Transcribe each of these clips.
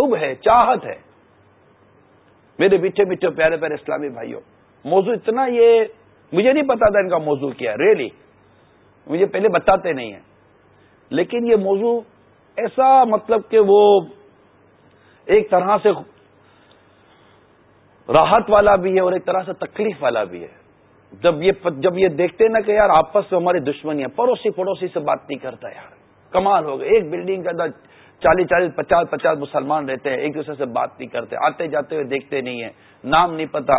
حب ہے چاہت ہے میرے میٹھے میٹھے پیارے پیارے اسلامی بھائیوں، موضوع اتنا یہ مجھے نہیں پتا تھا ان کا موضوع کیا ریلی مجھے پہلے بتاتے نہیں ہیں۔ لیکن یہ موضوع ایسا مطلب کہ وہ ایک طرح سے راحت والا بھی ہے اور ایک طرح سے تکلیف والا بھی ہے۔ جب یہ جب یہ دیکھتے نا کہ یار آپس میں ہماری دشمنی ہے، پڑوسی پڑوسی سے بات نہیں کرتا یار۔ کمال ہو گیا ایک بلڈنگ کے اندر چالیس چالیس پچاس پچاس مسلمان رہتے ہیں ایک دوسرے سے بات نہیں کرتے آتے جاتے ہوئے دیکھتے نہیں ہیں نام نہیں پتا۔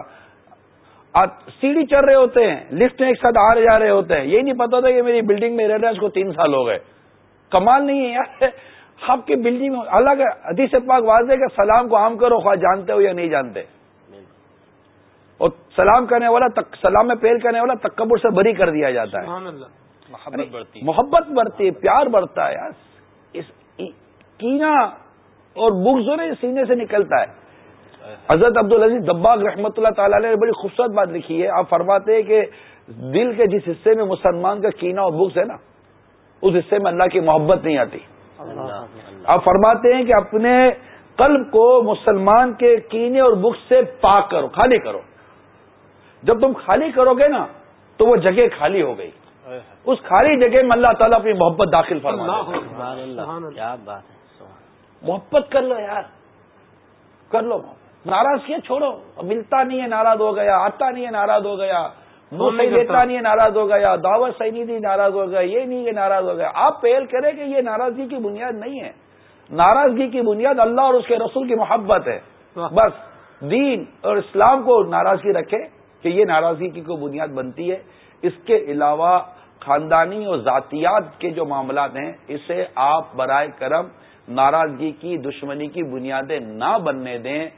سیڑھی چڑھ رہے ہوتے ہیں لفٹ میں ایک ساتھ آ رہے جا رہے ہوتے ہیں یہ نہیں پتا تھا کہ میری بلڈنگ میں رہ رہا ہے اس کو تین سال ہو گئے۔ کمال نہیں ہے یار۔ آپ کی بلڈنگ میں الگ حدیث پاک واضح کہ سلام کو عام کرو خواہ جانتے ہو یا نہیں جانتے۔ اور سلام کرنے والا سلام میں پیر کرنے والا تکبر سے بری کر دیا جاتا ہے۔ محبت بڑھتی ہے۔ پیار بڑھتا ہے۔ یار کینا اور بکس جو سینے سے نکلتا ہے۔ حضرت عبد العزیز دباغ رحمۃ اللہ تعالی نے بڑی خوبصورت بات لکھی ہے۔ آپ فرماتے ہیں کہ دل کے جس حصے میں مسلمان کا کینا اور بکس ہے نا اس حصے میں اللہ کی محبت نہیں آتی۔ آپ فرماتے ہیں کہ اپنے قلب کو مسلمان کے کینے اور بکس سے پاک کرو خالی کرو۔ جب تم خالی کرو گے نا تو وہ جگہ خالی ہو گئی۔ اس خالی جگہ میں اللہ تعالیٰ اپنی محبت داخل فرما کیا بات ہے۔ محبت کر لو یار۔ کر لو ناراض کیا؟ چھوڑو۔ ملتا نہیں ہے ناراض ہو گیا۔ آتا نہیں ہے ناراض ہو گیا۔ صحیح دیتا نہیں ہے ناراض ہو گیا۔ دعوت صحیح نہیں دی ناراض ہو گیا۔ یہ نہیں کہ ناراض ہو گیا۔ آپ پہل کریں کہ یہ ناراضگی کی بنیاد نہیں ہے۔ ناراضگی کی بنیاد اللہ اور اس کے رسول کی محبت ہے۔ بس دین اور اسلام کو ناراضگی رکھے کہ یہ ناراضگی کی کوئی بنیاد بنتی ہے۔ اس کے علاوہ خاندانی اور ذاتیات کے جو معاملات ہیں اسے آپ برائے کرم ناراضگی کی دشمنی کی بنیادیں نہ بننے دیں۔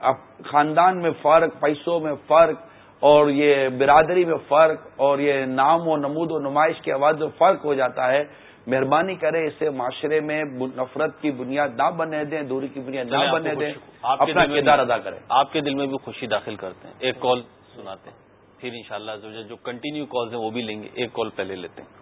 اب خاندان میں فرق پیسوں میں فرق اور یہ برادری میں فرق اور یہ نام و نمود و نمائش کی آواز میں فرق ہو جاتا ہے۔ مہربانی کرے اسے معاشرے میں نفرت کی بنیاد نہ بننے دیں دوری کی بنیاد نہ بننے دیں۔ اپنا کردار ادا کریں۔ آپ کے دل میں بھی خوشی داخل کرتے ہیں۔ ایک کال سناتے ہیں۔ پھر انشاءاللہ جو کنٹینیو کالز ہیں وہ بھی لیں گے۔ ایک کال پہلے لیتے ہیں۔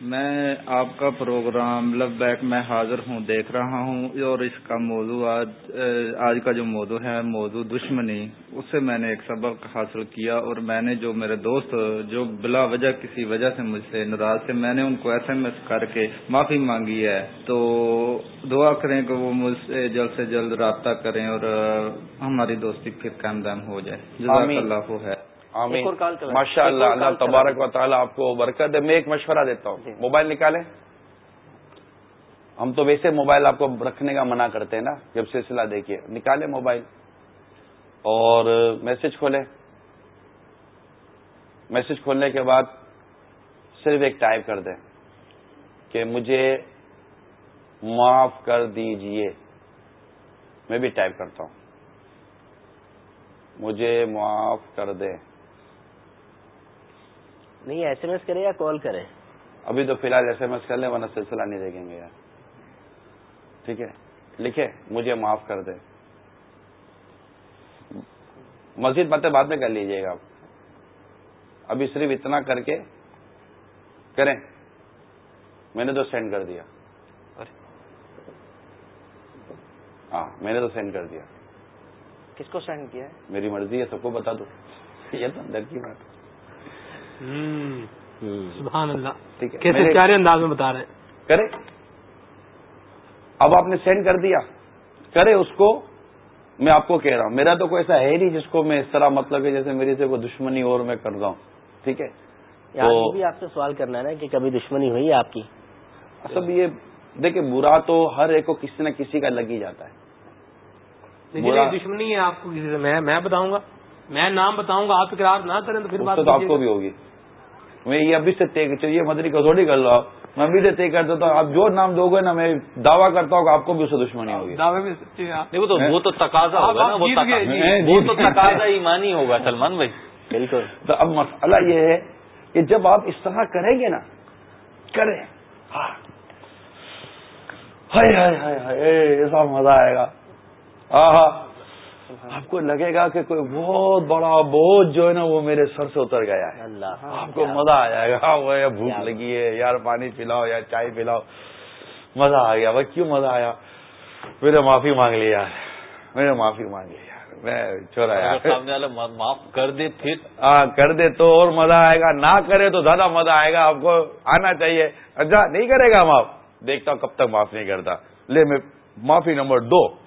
میں آپ کا پروگرام لو بیک میں حاضر ہوں دیکھ رہا ہوں اور اس کا موضوع آج آج کا جو موضوع ہے موضوع دشمنی اس سے میں نے ایک سبق حاصل کیا اور میں نے جو میرے دوست جو بلا وجہ کسی وجہ سے مجھ سے ناراض تھے میں نے ان کو ایس ایم ایس کر کے معافی مانگی ہے۔ تو دعا کریں کہ وہ مجھ سے جلد سے جلد رابطہ کریں اور ہماری دوستی پھر قائم دائم ہو جائے۔ جزاک اللہ ہے ماشاء اللہ اللہ تبارک و تعالیٰ آپ کو برکت ہے میں ایک مشورہ دیتا ہوں. جی۔ موبائل نکالیں. ہم تو ویسے موبائل آپ کو رکھنے کا منع کرتے ہیں نا. جب سلسلہ دیکھیے. نکالیں موبائل. اور میسج کھولیں. میسج کھولنے کے بعد صرف ایک ٹائپ کر دیں کہ مجھے معاف کر دیجیے. میں بھی ٹائپ کرتا ہوں. مجھے معاف کر دیں. نہیں ایس ایم ایس کرے یا کال کرے ابھی تو فی الحال ایس ایم ایس کر لیں ورنہ سلسلہ نہیں دیکھیں گے یار۔ ٹھیک ہے؟ لکھے مجھے معاف کر دے مسجد باتیں بعد میں کر لیجیے گا آپ۔ ابھی صرف اتنا کر کے کریں۔ میں نے تو سینڈ کر دیا۔ ہاں میں نے تو سینڈ کر دیا۔ کس کو سینڈ کیا ہے؟ میری مرضی ہے سب کو بتا دو۔ یہ تو اندر کی بات۔ سبحان اللہ۔ کیسے پیارے انداز میں بتا رہے ہیں۔ کرے اب آپ نے سینڈ کر دیا۔ کرے اس کو۔ میں آپ کو کہہ رہا ہوں۔ میرا تو کوئی ایسا ہے نہیں جس کو میں اس طرح مطلب ہے جیسے میری سے کوئی دشمنی اور میں کر رہا ہوں۔ ٹھیک ہے؟ بھی آپ سے سوال کرنا ہے نا کہ کبھی دشمنی ہوئی ہے آپ کی؟ سب یہ دیکھیں برا تو ہر ایک کو کسی نہ کسی کا لگ ہی جاتا ہے۔ دشمنی ہے آپ کو کسی سے۔ میں بتاؤں گا۔ میں نام بتاؤں گا آپ اقرار نہ کریں تو پھر بات تو آپ کو بھی ہوگی۔ میں یہ ابھی سے طے چاہیے مدری کو تھوڑی کر لو میں ابھی سے طے کر دیتا ہوں۔ آپ جو نام دو گے نا میں دعویٰ کرتا ہوں کہ آپ کو بھی اس سے دشمنی ہوگی۔ وہ تو تقاضا ہوگا وہ تو تقاضا ایمانی ہوگا سلمان بھائی۔ بالکل۔ تو اب مسئلہ یہ ہے کہ جب آپ اس طرح کریں گے نا کریں۔ ہائے ہائے ہائے ہائے ایسا مزہ آئے گا۔ ہاں ہاں آپ کو لگے گا کہ کوئی بہت بڑا بوجھ جو ہے نا وہ میرے سر سے اتر گیا ہے۔ آپ کو مزہ آ جائے گا۔ وہ بھوک لگی ہے۔ یار پانی پلاؤ یا چائے پلاؤ۔ مزہ آ گیا۔ بھائی کیوں مزہ آیا؟ میرے معافی مانگ لی یار۔ میرے معافی مانگ لی میں چورا یار۔ معاف کر دے پھر۔ ہاں کر دے تو اور مزہ آئے گا۔ نہ کرے تو زیادہ مزہ آئے گا۔ آپ کو آنا چاہیے۔ اچھا نہیں کرے گا معاف؟ دیکھتا ہوں کب تک معاف نہیں کرتا۔ لے میں معافی نمبر دو۔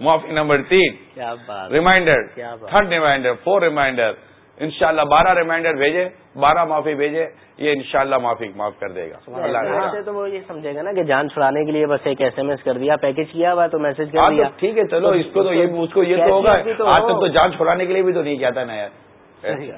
معافی نمبر تین. کیا بات. ریمائنڈر کیا بات۔ تھرڈ ریمائنڈر فور ریمائنڈر انشاءاللہ بارہ ریمائنڈر بھیجے. بارہ معافی بھیجے. یہ انشاءاللہ معافی معاف کر دے گا. اللہ. کرے تو وہ یہ سمجھے گا نا کہ جان چھڑانے کے لیے بس ایک ایس ایم ایس کر دیا پیکج کیا ہوا تو میسج ہاں کر تو دیا. ٹھیک ہے چلو اس کو تو یہ اس کو یہ تو ہوگا۔ آج۔ تک تو جان چھوڑانے کے لیے بھی تو نہیں کیا تھا نا یار۔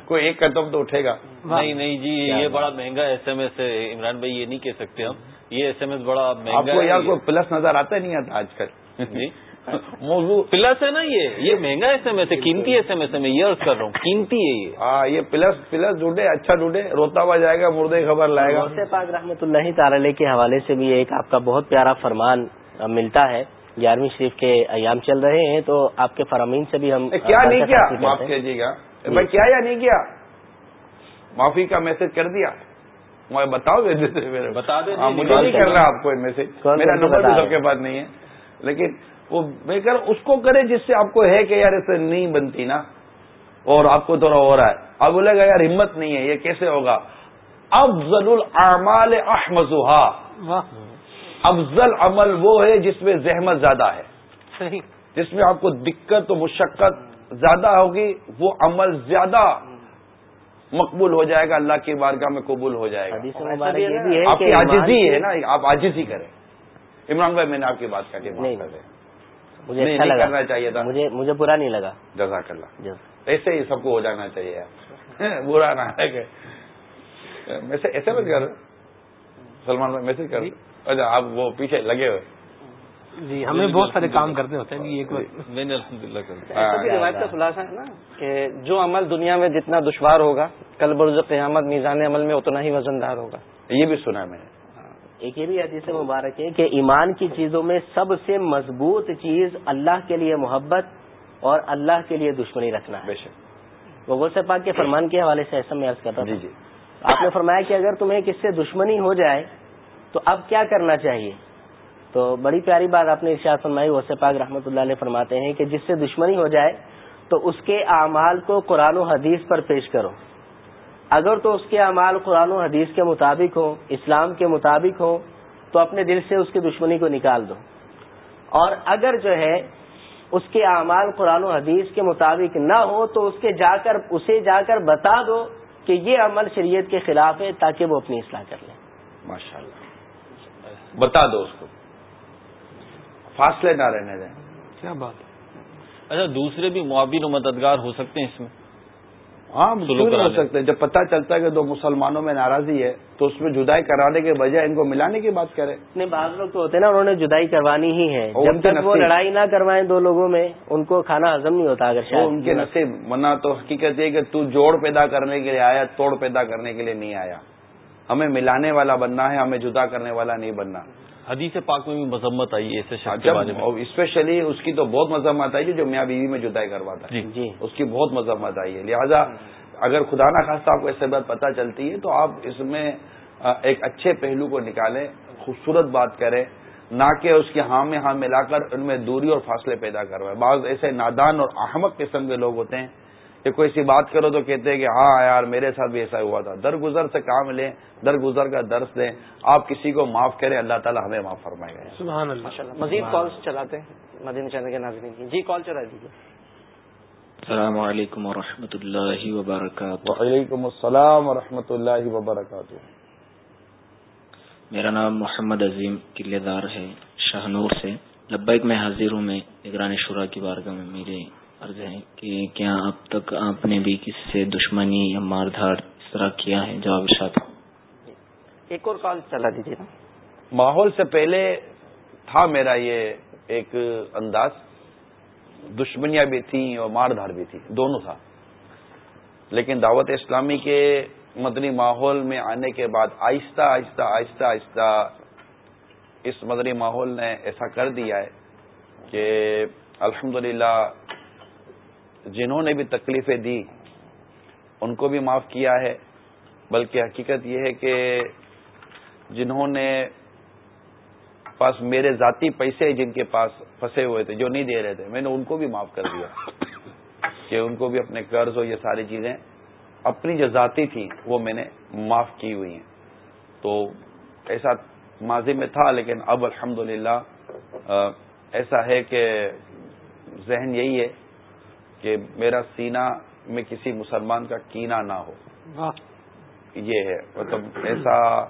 کوئی ایک قدم تو اٹھے گا۔ نہیں نہیں جی یہ بڑا مہنگا ایس ایم ایس ہے عمران بھائی یہ نہیں کہہ سکتے ہم۔ یہ ایس ایم ایس بڑا آپ مہنگا کو یار کوئی پلس نظر آتا نہیں آتا آج کل۔ جی۔ موضوع پلس ہے نا یہ یہ مہنگا ایس ایم ایس ہے قیمتی ایس ایم ایس ہے میں یہ عرض کر رہا ہوں قیمتی ہے یہ۔ ہاں یہ پلس پلس ڈھونڈے اچھا ڈھونڈے روتا ہوا جائے گا مردے خبر لائے گا۔ پاک رحمۃ اللہ تعالی کے حوالے سے بھی ایک آپ کا بہت پیارا فرمان ملتا ہے۔ گیارہویں شریف کے ایام چل رہے ہیں تو آپ کے فرامین سے بھی ہم کیا نہیں کیا؟ معاف۔ کیجیے گا۔ بھائی کیا یا نہیں کیا؟ معافی کا میسج کر دیا۔ میں بتاؤ سے بتا دیں ہاں، مجھے نہیں کے کرنا آپ کو میسج میرا کر نمبر بھی سب کے پاس نہیں ہے۔ لیکن وہ میں کر اس کو کرے جس سے آپ کو ہے کہ یار اسے نہیں بنتی نا۔ اور آپ کو تھوڑا ہو رہا ہے۔ اب بولے گا یار ہمت نہیں ہے یہ کیسے ہوگا؟ افضل الاعمال احمزها واہ۔ افضل عمل وہ ہے جس میں زحمت زیادہ ہے۔ صحیح۔ جس میں آپ کو دقت و مشقت زیادہ ہوگی وہ عمل زیادہ مقبول ہو جائے گا اللہ کی بارگاہ میں قبول ہو جائے گا۔ آپ کی کی- ہے نا آپ عاجزی کریں۔ عمران بھائی میں نے آپ کی بات کر کے نہیں، کر دیں مجھے اچھا لگا۔ کرنا چاہیے تھا۔ مجھے مجھے برا نہیں لگا۔ جزاک اللہ جز ایسے ہی سب کو ہو جانا چاہیے۔ برا نہ ہے کہ۔ ایسے ایسے مت کر۔ سلمان بھائی میسج کر۔ اچھا آپ وہ پیچھے لگے ہوئے۔ جی ہمیں بہت سارے کام کرنے ہوتے ہیں جی۔ ہاں، بھی روایت کا خلاصہ ہے نا کہ جو عمل دنیا میں جتنا دشوار ہوگا کل برز قیامت میزان عمل میں اتنا ہی وزندار ہوگا۔ یہ بھی سنا ہے میں نے۔ ایک یہ بھی حدیث مبارک ہے کہ ایمان کی چیزوں میں سب سے مضبوط چیز اللہ کے لیے محبت اور اللہ کے لیے دشمنی رکھنا ہے۔ بے شک۔ وہ غوث پاک کے فرمان کے حوالے سے ایسا میں عرض کرتا جی جی۔ آپ نے فرمایا کہ اگر تمہیں کس سے دشمنی ہو جائے تو اب کیا کرنا چاہیے؟ تو بڑی پیاری بات آپ نے ارشاد فرمائی غوث پاک رحمۃ اللہ علیہ فرماتے ہیں کہ جس سے دشمنی ہو جائے تو اس کے اعمال کو قرآن و حدیث پر پیش کرو۔ اگر تو اس کے اعمال قرآن و حدیث کے مطابق ہو اسلام کے مطابق ہو تو اپنے دل سے اس کی دشمنی کو نکال دو۔ اور اگر جو ہے اس کے اعمال قرآن و حدیث کے مطابق نہ ہو تو اس کے جا کر اسے جا کر بتا دو کہ یہ عمل شریعت کے خلاف ہے تاکہ وہ اپنی اصلاح کر لیں ماشاء اللہ بتا دو اس کو۔ فاصلے نہ رہنے دیں۔ کیا بات ہے؟ اچھا دوسرے بھی معاون و مددگار ہو سکتے ہیں اس میں۔ ہاں ہو کرانے۔ سکتے؟ جب پتہ چلتا ہے کہ دو مسلمانوں میں ناراضی ہے تو اس میں جدائی کرانے کے بجائے ان کو ملانے کی بات کریں۔ نہیں بعض لوگ تو ہوتے ہیں نا انہوں نے جدائی کروانی ہی ہے۔ جب تک وہ۔ لڑائی نہ کروائیں دو لوگوں میں ان کو کھانا ہزم نہیں ہوتا اگر ان کے نصیب۔ ورنہ تو حقیقت یہ کہ تو جوڑ پیدا کرنے کے لیے آیا توڑ پیدا کرنے کے لیے نہیں آیا۔ ہمیں ملانے والا بننا ہے ہمیں جدا کرنے والا نہیں بننا۔ حدیث پاک میں بھی مذمت آئی ہے ایسے شخص کے بارے میں۔ جب اسپیشلی اس کی تو بہت مذمت آئی ہے جو میاں بیوی میں جدائی کرواتا ہے۔ جی۔ جی۔ اس کی بہت مذمت آئی ہے۔ لہذا اگر خدا نہ خواستہ آپ کو ایسے بات پتہ چلتی ہے تو آپ اس میں ایک اچھے پہلو کو نکالیں خوبصورت بات کریں نہ کہ اس کے ہاں میں ہاں ملا کر ان میں دوری اور فاصلے پیدا کروائے بعض ایسے نادان اور احمق قسم کے لوگ ہوتے ہیں کہ کوئی سی بات کرو تو کہتے ہیں کہ ہاں یار میرے ساتھ بھی ایسا ہوا تھا۔ درگزر سے کام لیں درگزر کا درس دیں۔ آپ کسی کو معاف کریں اللہ تعالیٰ ہمیں معاف فرمائے۔ گا سبحان اللہ۔ ماشاء اللہ مزید کالس چلاتے ہیں۔ مدین چینل کے ناظرین کی۔ جی کال چلا دیجیے۔ السلام علیکم ورحمۃ اللہ وبرکاتہ۔ وعلیکم السلام ورحمۃ اللہ وبرکاتہ۔ میرا نام محمد عظیم قلعے دار ہے شاہنور سے۔ لبیک میں حاضر ہوں میں نگرانی شورا کی بارگاہ میں میرے عرض ہے کہ کیا اب تک آپ نے بھی کسی سے دشمنی یا مار دھاڑ اس طرح کیا ہے؟ جواب ارشاد ایک اور کال چلا دیجیے نا۔ ماحول سے پہلے تھا میرا یہ ایک انداز۔ دشمنیاں بھی تھیں اور مار دھار بھی تھی، دونوں تھا۔ لیکن دعوت اسلامی کے مدنی ماحول میں آنے کے بعد آہستہ آہستہ آہستہ آہستہ اس مدنی ماحول نے ایسا کر دیا ہے کہ الحمدللہ جنہوں نے بھی تکلیفیں دی ان کو بھی معاف کیا ہے۔ بلکہ حقیقت یہ ہے کہ جنہوں نے پاس میرے ذاتی پیسے جن کے پاس پھنسے ہوئے تھے، جو نہیں دے رہے تھے، میں نے ان کو بھی معاف کر دیا۔ کہ ان کو بھی اپنے قرض ہو یہ ساری چیزیں اپنی جو ذاتی تھی وہ میں نے معاف کی ہوئی ہیں۔ تو ایسا ماضی میں تھا، لیکن اب الحمد ایسا ہے کہ ذہن یہی ہے کہ میرا سینہ میں کسی مسلمان کا کینا نہ ہو۔ یہ ہے۔ مطلب ایسا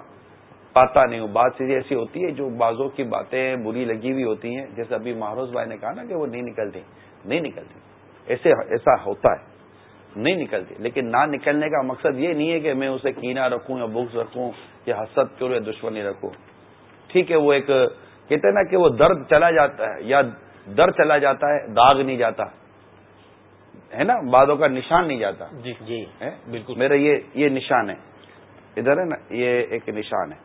پاتا نہیں ہوں۔ بات چیزیں ایسی ہوتی ہے جو بازوں کی باتیں بری لگی ہوئی ہوتی ہیں۔ جیسے ابھی مہروز بھائی نے کہا نا کہ وہ نہیں نکلتی۔ نہیں نکلتی۔ ایسے ایسا ہوتا ہے۔ نہیں نکلتی۔ لیکن نہ نکلنے کا مقصد یہ نہیں ہے کہ میں اسے کینا رکھوں یا بکس رکھوں یا حسد کروں یا دشمنی رکھوں۔ ٹھیک ہے وہ ایک کہتے ہیں نا کہ وہ درد چلا جاتا ہے یا درد چلا جاتا ہے داغ نہیں جاتا۔ ہے نا بادوں کا نشان نہیں جاتا۔ جی جی۔ بالکل۔ میرا یہ یہ نشان ہے۔ ادھر ہے نا یہ ایک نشان ہے۔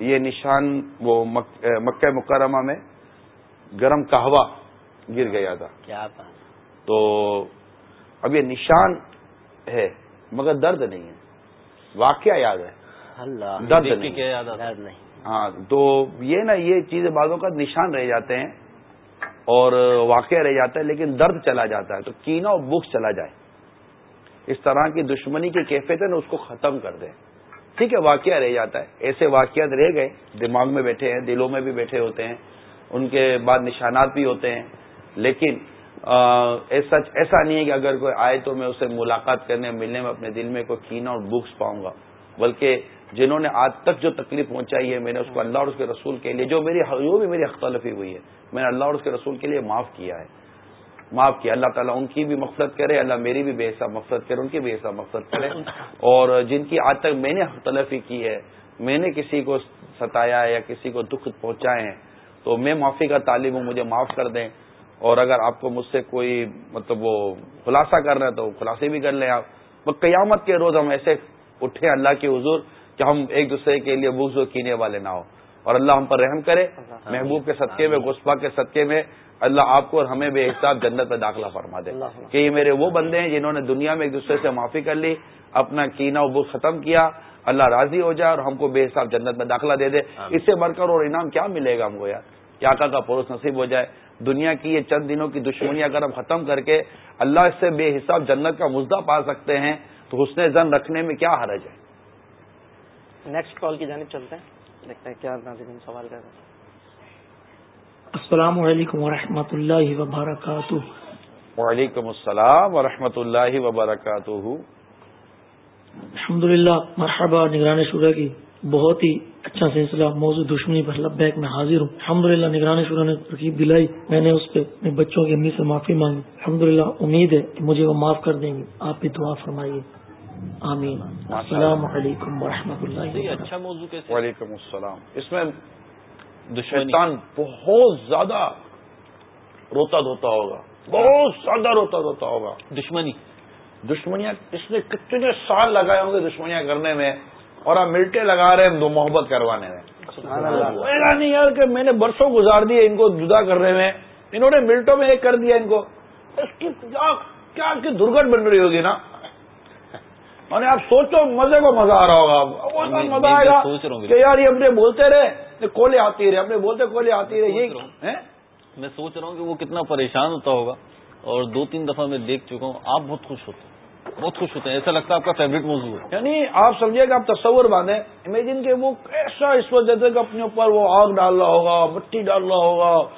یہ نشان وہ مکہ مکرمہ میں گرم کہوا گر گیا تھا۔ کیا تو اب یہ نشان ہے مگر درد نہیں ہے۔ واقعہ یاد ہے۔ اللہ درد نہیں ہاں تو یہ نا یہ چیزیں بعضوں کا نشان رہ جاتے ہیں۔ اور واقعہ رہ جاتا ہے لیکن درد چلا جاتا ہے تو کینا اور بکس چلا جائے۔ اس طرح کی دشمنی کی کیفیت ہے نا، اس کو ختم کر دیں۔ ٹھیک ہے، واقعہ رہ جاتا ہے۔ ایسے واقعات رہ گئے، دماغ میں بیٹھے ہیں، دلوں میں بھی بیٹھے ہوتے ہیں، ان کے بعد نشانات بھی ہوتے ہیں۔ لیکن ایسا ایسا نہیں ہے کہ اگر کوئی آئے تو میں اسے ملاقات کرنے، ملنے میں اپنے دل میں کوئی کینا اور بکس پاؤں گا۔ بلکہ جنہوں نے آج تک جو تکلیف پہنچائی ہے، میں نے اس کو اللہ اور اس کے رسول کے لیے، جو میری جو بھی میری اختلفی ہوئی ہے، میں نے اللہ اور اس کے رسول کے لیے معاف کیا ہے۔ معاف کیا۔ اللہ تعالیٰ ان کی بھی مقصد کرے، اللہ میری بھی بے حساب مقصد کرے، ان کی بھی حساب مقصد کرے۔ اور جن کی آج تک میں نے اختلفی کی ہے، میں نے کسی کو ستایا ہے یا کسی کو دکھ پہنچائے ہیں، تو میں معافی کا طالب ہوں، مجھے معاف کر دیں۔ اور اگر آپ کو مجھ سے کوئی مطلب وہ خلاصہ کر رہے تو خلاصے بھی کر لیں آپ۔ قیامت کے روز ہم ایسے اٹھے اللہ کے حضور کہ ہم ایک دوسرے کے لیے بوگز و کینے والے نہ ہو اور اللہ ہم پر رحم کرے محبوب کے صدقے میں گسپا کے صدقے میں اللہ آپ کو اور ہمیں بے حساب جنت میں داخلہ فرما دے۔ کہ یہ میرے وہ بندے ہیں جنہوں نے دنیا میں ایک دوسرے سے معافی کر لی اپنا کینا و بک ختم کیا اللہ راضی ہو جائے اور ہم کو بے حساب جنت میں داخلہ دے دے۔ اس سے بڑھ کر اور انعام کیا ملے گا ہم کو یار؟ کیا کا پروس نصیب ہو جائے۔ دنیا کی یہ چند دنوں کی دشمنی اگر ہم ختم کر کے اللہ اس سے بے حساب جنت کا مزدہ پا سکتے ہیں تو حسن زن رکھنے میں کیا حرج ہے؟ نیکسٹ کال کی جانب چلتے ہیں۔ دیکھتے ہیں کیا ناظرین سوال کر رہے ہیں۔ السلام علیکم ورحمۃ اللہ وبرکاتہ۔ وعلیکم السلام ورحمۃ اللہ وبرکاتہ۔ الحمد للہ مرحبا نگران شورا کی۔ بہت ہی اچھا سلسلہ موضوع دشمنی پر لبیک میں حاضر ہوں۔ الحمد للہ نگران شورا نے ترکیب دلائی۔ میں نے اس پہ اپنے بچوں کی امی سے معافی مانگی۔ الحمد للہ امید ہے کہ مجھے وہ معاف کر دیں گے۔ آپ بھی دعا فرمائیے۔ آمین. السلام علیکم ورحمۃ اللہ اچھا موضوع کیسے وعلیکم السلام. اس میں شیطان بہت زیادہ روتا دھوتا ہوگا. بہت زیادہ روتا دھوتا ہوگا. دشمنی. دشمنیاں اس نے کتنے سال لگائے ہوں گے دشمنیاں کرنے میں اور آپ ملٹے لگا رہے ہیں دو محبت کروانے میں. میرا نہیں یار کہ میں نے برسوں گزار دیے ان کو جدا کرنے میں. انہوں نے ملٹوں میں ایک کر دیا ان کو. اس کی کیا کی درگٹ بن رہی ہوگی نا؟ اور آپ سوچو مزے کو مزہ آ رہا ہوگا۔ مزہ آئے گا کہ یار یہ اپنے بولتے رہے کولے آتی رہے اپنے بولتے کولے آتی رہے یہ میں سوچ رہا ہوں کہ وہ کتنا پریشان ہوتا ہوگا۔ اور دو تین دفعہ میں دیکھ چکا ہوں آپ بہت خوش ہوتے ہیں بہت خوش ہوتے ہیں۔ ایسا لگتا ہے آپ کا فیوریٹ موضوع ہے۔ یعنی آپ سمجھے کہ آپ تصور باندھیں امیجن کہ وہ ایسا اس وجہ کہ اپنے اوپر وہ آگ ڈال رہا ہوگا مٹی ڈال رہا ہوگا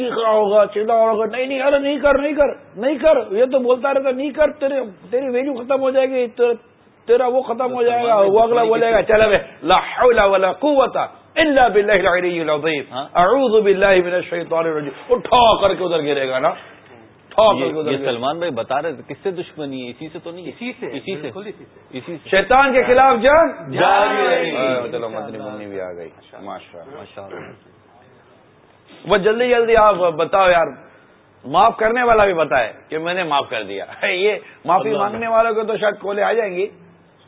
چیخ رہا ہوگا چیلا ہوگا نہیں نہیں ارے نہیں کر نہیں کر نہیں کر یہ تو بولتا رہتا نہیں کر تیرے تیری ویلو ختم ہو جائے گی تیرا وہ ختم ہو جائے گا وہ اگلا بولے گا چلے لا حول ولا قوت الا باللہ العلی العظیم اعوذ باللہ من الشیطان الرجیم اٹھا کر کے ادھر گرے گا نا یہ سلمان بھائی بتا رہے تھے کس سے دشمنی ہے؟ اسی سے تو نہیں اسی سے اسی سے اسی سے۔ شیطان کے خلاف جنگ؟ چلو مدنی بھی آ گئی۔ ماشاء وہ جلدی جلدی آپ بتاؤ یار معاف کرنے والا بھی بتائے کہ میں نے معاف کر دیا۔ یہ معافی مانگنے والوں کو تو شاید کولے آ جائیں گی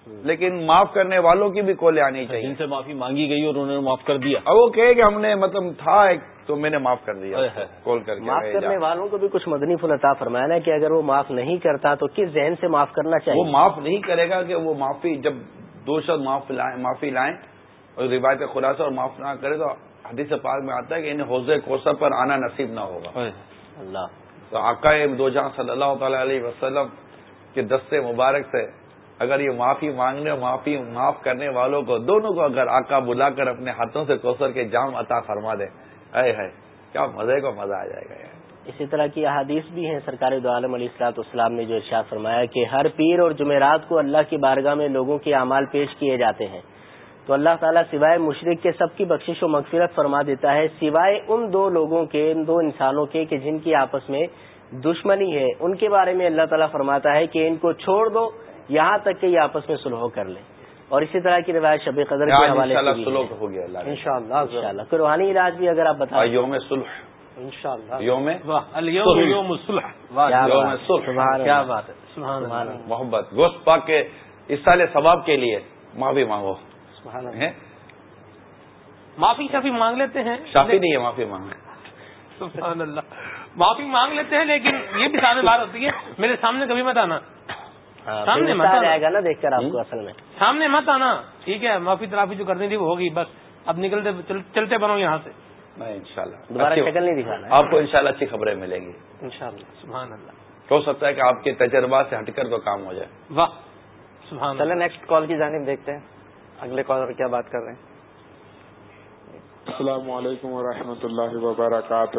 لیکن معاف کرنے والوں کی بھی کولے آنی چاہیے۔ ان سے معافی مانگی گئی اور انہوں نے معاف کر دیا۔ اب وہ کہ ہم نے مطلب تھا ایک تو میں نے معاف کر دیا۔ ہے۔ کال کر کے معاف کرنے والوں کو بھی کچھ مدنی عطا فرمایا نا کہ اگر وہ معاف نہیں کرتا تو کس ذہن سے معاف کرنا وہ چاہیے معاف نہیں کرے گا کہ وہ معافی جب دو شخص معافی لائیں اور روایت کا خلاصہ اور معاف نہ کرے تو حدیث پاک میں آتا ہے کہ انہیں حوض کوثر پر آنا نصیب نہ ہوگا۔ اللہ۔ تو آقا دو جہاں صلی اللہ تعالی علیہ وسلم کے دستے مبارک سے اگر یہ معافی مانگنے اور معافی معاف کرنے والوں کو دونوں کو اگر آقا بلا کر اپنے ہاتھوں سے کوثر کے جام عطا فرما دے اے ہے کیا مزے کو مزہ آ جائے گا یار۔ اسی طرح کی احادیث بھی ہیں سرکار دو عالم علیہ السلاط اسلام نے جو ارشاد فرمایا کہ ہر پیر اور جمعرات کو اللہ کی بارگاہ میں لوگوں کے اعمال پیش کیے جاتے ہیں۔ تو اللہ تعالیٰ سوائے مشرق کے سب کی بخشش و مغفرت فرما دیتا ہے سوائے ان دو لوگوں کے ان دو انسانوں کے کہ جن کی آپس میں دشمنی ہے۔ ان کے بارے میں اللہ تعالیٰ فرماتا ہے کہ ان کو چھوڑ دو یہاں تک کہ یہ آپس میں سلح کر لیں۔ اور اسی طرح کی روایت شب قدر کے حوالے سے۔ ہو گیا اللہ کا انشاءاللہ انشاءاللہ۔ کوئی روحانی علاج بھی اگر آپ بتائیں یوم انشاءاللہ۔ یوم واہ الیوم یوم الصلح واہ کیا یوم کیا اللہ، بات ہے؟ اللہ اللہ، محبت گوشت پاک کے اس سال ثواب کے لیے معافی مانگو۔ اللہ۔ معافی شافی مانگ لیتے ہیں شافی نہیں ہے معافی مانگو سبحان اللہ۔ معافی مانگ لیتے ہیں لیکن یہ بھی سامنے بات ہوتی ہے میرے سامنے کبھی مت آنا۔ ہاں، سامنے مت غصہ آ آنا۔ جائے گا نا دیکھ کر آپ کو اصل میں۔ سامنے مت آنا۔ ٹھیک ہے معافی تلافی جو کرنی تھی وہ ہوگی بس اب نکلتے چل- چلتے بنو یہاں سے۔ نہیں انشاءاللہ دوبارہ اچھی- شکل نہیں دکھانا آپ کو انشاءاللہ اچھی خبریں ملیں گی۔ انشاءاللہ۔ سبحان اللہ۔ ہو سکتا ہے کہ آپ کے تجربات سے ہٹ کر کو کام ہو جائے۔ واہ سبحان چلے اللہ۔ نیکسٹ کال کی جانب دیکھتے ہیں۔ اگلے کالر کیا بات کر رہے ہیں؟ السلام علیکم ورحمۃ اللہ وبرکاتہ۔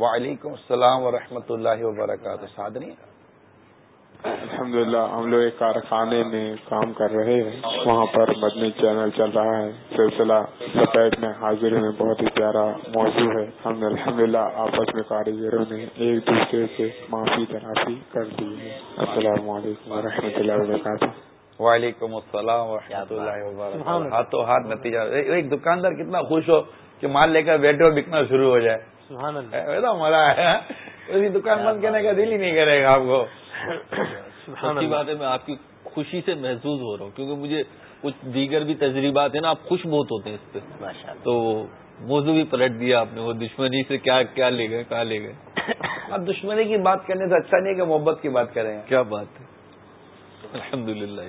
وعلیکم السلام ورحمۃ اللہ وبرکاتہ۔ سادنی الحمد للہ ہم لوگ ایک کارخانے میں کام کر رہے ہیں۔ وہاں پر مدنی چینل چل رہا ہے۔ سلسلہ سفید میں حاضر میں بہت ہی پیارا موضوع ہے۔ ہم نے الحمد للہ آپس میں کاریگروں نے ایک دوسرے سے معافی تلافی کر دی ہے۔ السلام علیکم ورحمۃ اللہ وبرکاتہ۔ وعلیکم السلام ورحمۃ اللہ وبرکاتہ. ہاتھوں ہاتھ نتیجہ. ایک دکاندار کتنا خوش ہو کہ مال لے کر بیٹھے اور بکنا شروع ہو جائے. سبحان اللہ. اے، ویسا مزہ آیا اسی دکان بند کرنے کا دل ہی نہیں کرے گا آپ کو. سچی اللہ. بات ہے میں آپ کی خوشی سے محسوس ہو رہا ہوں کیونکہ مجھے کچھ دیگر بھی تجربات ہیں نا آپ خوش بہت ہوتے ہیں اس پہ. تو موضوع بھی پلٹ دیا آپ نے وہ دشمنی سے کیا کیا لے گئے کہاں لے گئے؟ اب دشمنی کی بات کرنے سے اچھا نہیں ہے کہ محبت کی بات کریں. کیا بات ہے؟ الحمد للہ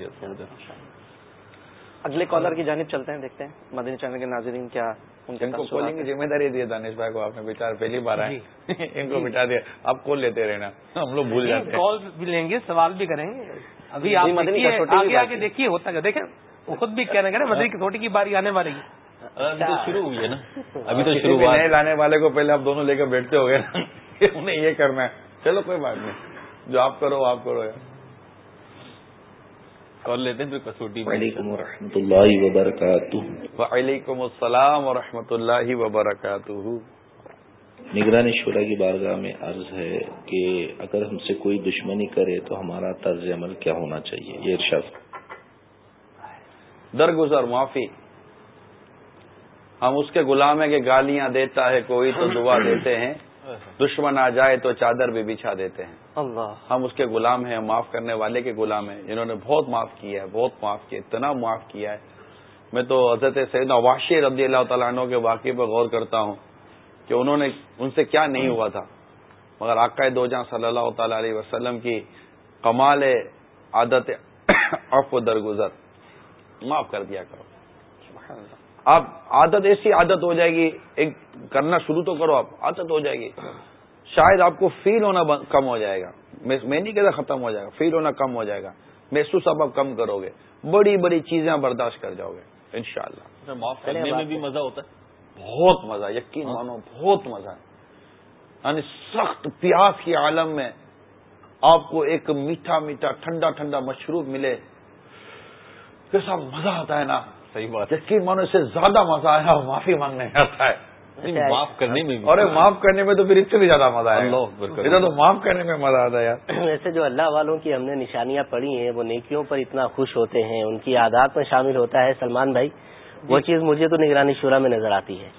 اگلے کالر کی جانب چلتے ہیں دیکھتے ہیں۔ مدنی چینل کے ناظرین کیا ان کے کو کالنگ کی؟ ذمہ داری دی ہے دانش بھائی کو آپ نے بیچار پہلی بار آئے۔ ان کو بٹھا دیا۔ آپ کال لیتے رہنا ہم لوگ بھول جاتے ہیں۔ کال بھی لیں گے سوال بھی کریں گے۔ ابھی آپ جی، مدنی دیکھیے کسوٹی کی آگے آگے ہے۔ دیکھیے ہوتا کیا دیکھیں وہ خود بھی کہنے کہ مدنی کسوٹی کی باری آنے والی ہے۔ ابھی تو شروع ہوئی ہے نا۔ ابھی تو شروع نئے لانے والے کو پہلے آپ دونوں لے کر بیٹھتے ہو گئے نا کہ انہیں یہ کرنا ہے۔ چلو کوئی بات نہیں۔ جو آپ کرو آپ کرو۔ یار کال لیتے ہیں کسوٹی وعلیکم ورحمۃ اللہ وبرکاتہ۔ وعلیکم السلام ورحمۃ اللہ وبرکاتہ۔ نگرانی شورا کی بارگاہ میں عرض ہے کہ اگر ہم سے کوئی دشمنی کرے تو ہمارا طرز عمل کیا ہونا چاہیے؟ یہ ارشاد۔ درگزر معافی۔ ہم اس کے غلام ہیں کہ گالیاں دیتا ہے کوئی تو دعا دیتے ہیں۔ دشمن آ جائے تو چادر بھی بچھا دیتے ہیں۔ اللہ۔ ہم اس کے غلام ہیں معاف کرنے والے کے غلام ہیں۔ جنہوں نے بہت معاف کیا ہے بہت معاف کیا اتنا معاف کیا ہے۔ میں تو حضرت سید واشی رضی اللہ تعالیٰ عنہ کے واقعے پر غور کرتا ہوں کہ انہوں نے ان سے کیا نہیں ہوا تھا۔ مگر آقا دو جہاں صلی اللہ تعالی علیہ وسلم کی کمال عادت عفو درگزر۔ معاف کر دیا کرو۔ آپ عادت ایسی عادت ہو جائے گی ایک کرنا شروع تو کرو آپ عادت ہو جائے گی۔ شاید آپ کو فیل ہونا کم ہو جائے گا۔ میں نہیں کہتا ختم ہو جائے گا فیل ہونا کم ہو جائے گا۔ محسوس اب آپ کم کرو گے۔ بڑی بڑی چیزیں آپ برداشت کر جاؤ گے انشاءاللہ۔ معاف کرنے میں بھی مزہ ہوتا ہے؟ بہت مزہ یقین مانو بہت مزہ ہے۔ یعنی سخت پیاس کے عالم میں آپ کو ایک میٹھا میٹھا ٹھنڈا ٹھنڈا مشروب ملے۔ کیسا مزہ آتا ہے نا۔ صحیح بات یقین مانو اس سے زیادہ مزہ آیا معافی مانگنے میں آتا ہے۔ نہیں، معاف کرنے میں اور معاف کرنے میں تو پھر اس سے بھی زیادہ مزہ اللہ کرے۔ ادھر تو معاف کرنے میں مزہ آتا ہے یار۔ ویسے جو اللہ والوں کی ہم نے نشانیاں پڑھی ہیں وہ نیکیوں پر اتنا خوش ہوتے ہیں ان کی عادات میں شامل ہوتا ہے۔ سلمان بھائی وہ چیز مجھے تو نگرانی شورا میں نظر آتی ہے۔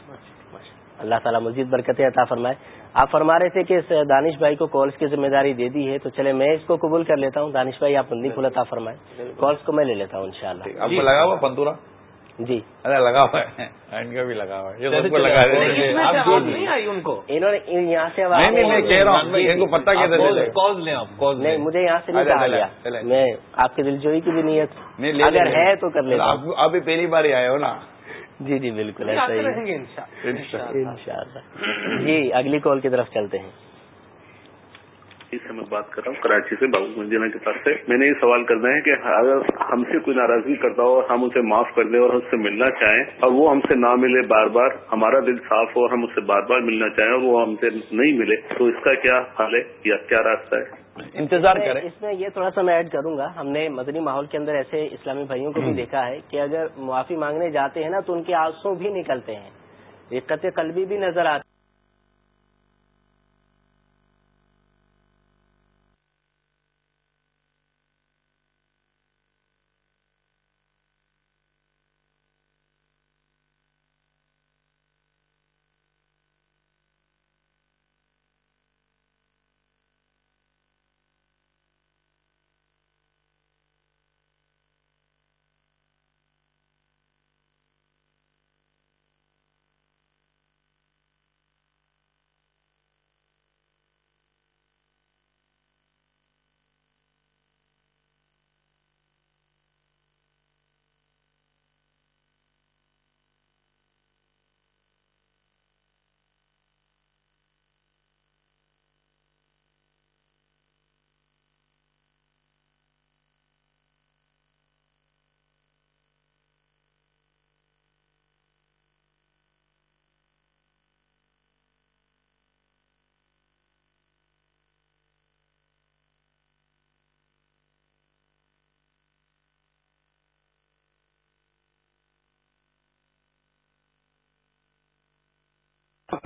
اللہ تعالیٰ مزید برکت عطا فرمائے۔ آپ فرما رہے تھے کہ اس دانش بھائی کو کالس کی ذمہ داری دے دی ہے تو چلے میں اس کو قبول کر لیتا ہوں۔ دانش بھائی آپ بندی کھول عطا فرمائے کالس کو میں لے لیتا ہوں انشاءاللہ۔ آپ کو لگا ہوا پنتورا جی۔ ارے لگا ہوا ہے۔ ان کا بھی لگا ہوا ہے۔ یہ سب کو چلے لگا نہیں آئی ان کو۔ انہوں نے ان- یہاں سے کہہ رہا ہوں۔ ان کو کیسے لیں لیں۔ مجھے یہاں سے نہیں اچھا، چلے۔ میں آپ کی دلجوئی کی بھی نیت لیں اگر۔ ہے تو کر لیتا آپ بھی پہلی بار ہی آئے ہو نا۔ جی جی بالکل ایسا ہی رہیں گے انشاءاللہ انشاءاللہ جی اگلی کال کی طرف چلتے ہیں۔ سے میں بات کر رہا ہوں کراچی سے بابو منجنا کے پاس سے۔ میں نے یہ سوال کرنا ہے کہ اگر ہم سے کوئی ناراضگی کرتا ہو اور ہم اسے معاف کر دیں اور اس سے ملنا چاہیں اور وہ ہم سے نہ ملے بار بار ہمارا دل صاف ہو اور ہم اس سے بار بار ملنا چاہیں اور وہ ہم سے نہیں ملے تو اس کا کیا حل ہے یا کیا راستہ ہے؟ انتظار کریں۔ اس میں یہ تھوڑا سا میں ایڈ کروں گا۔ ہم نے مدنی ماحول کے اندر ایسے اسلامی بھائیوں کو بھی دیکھا ہے کہ اگر معافی مانگنے جاتے ہیں نا تو ان کے آنسو بھی نکلتے ہیں۔ دقت قلبی بھی نظر آتی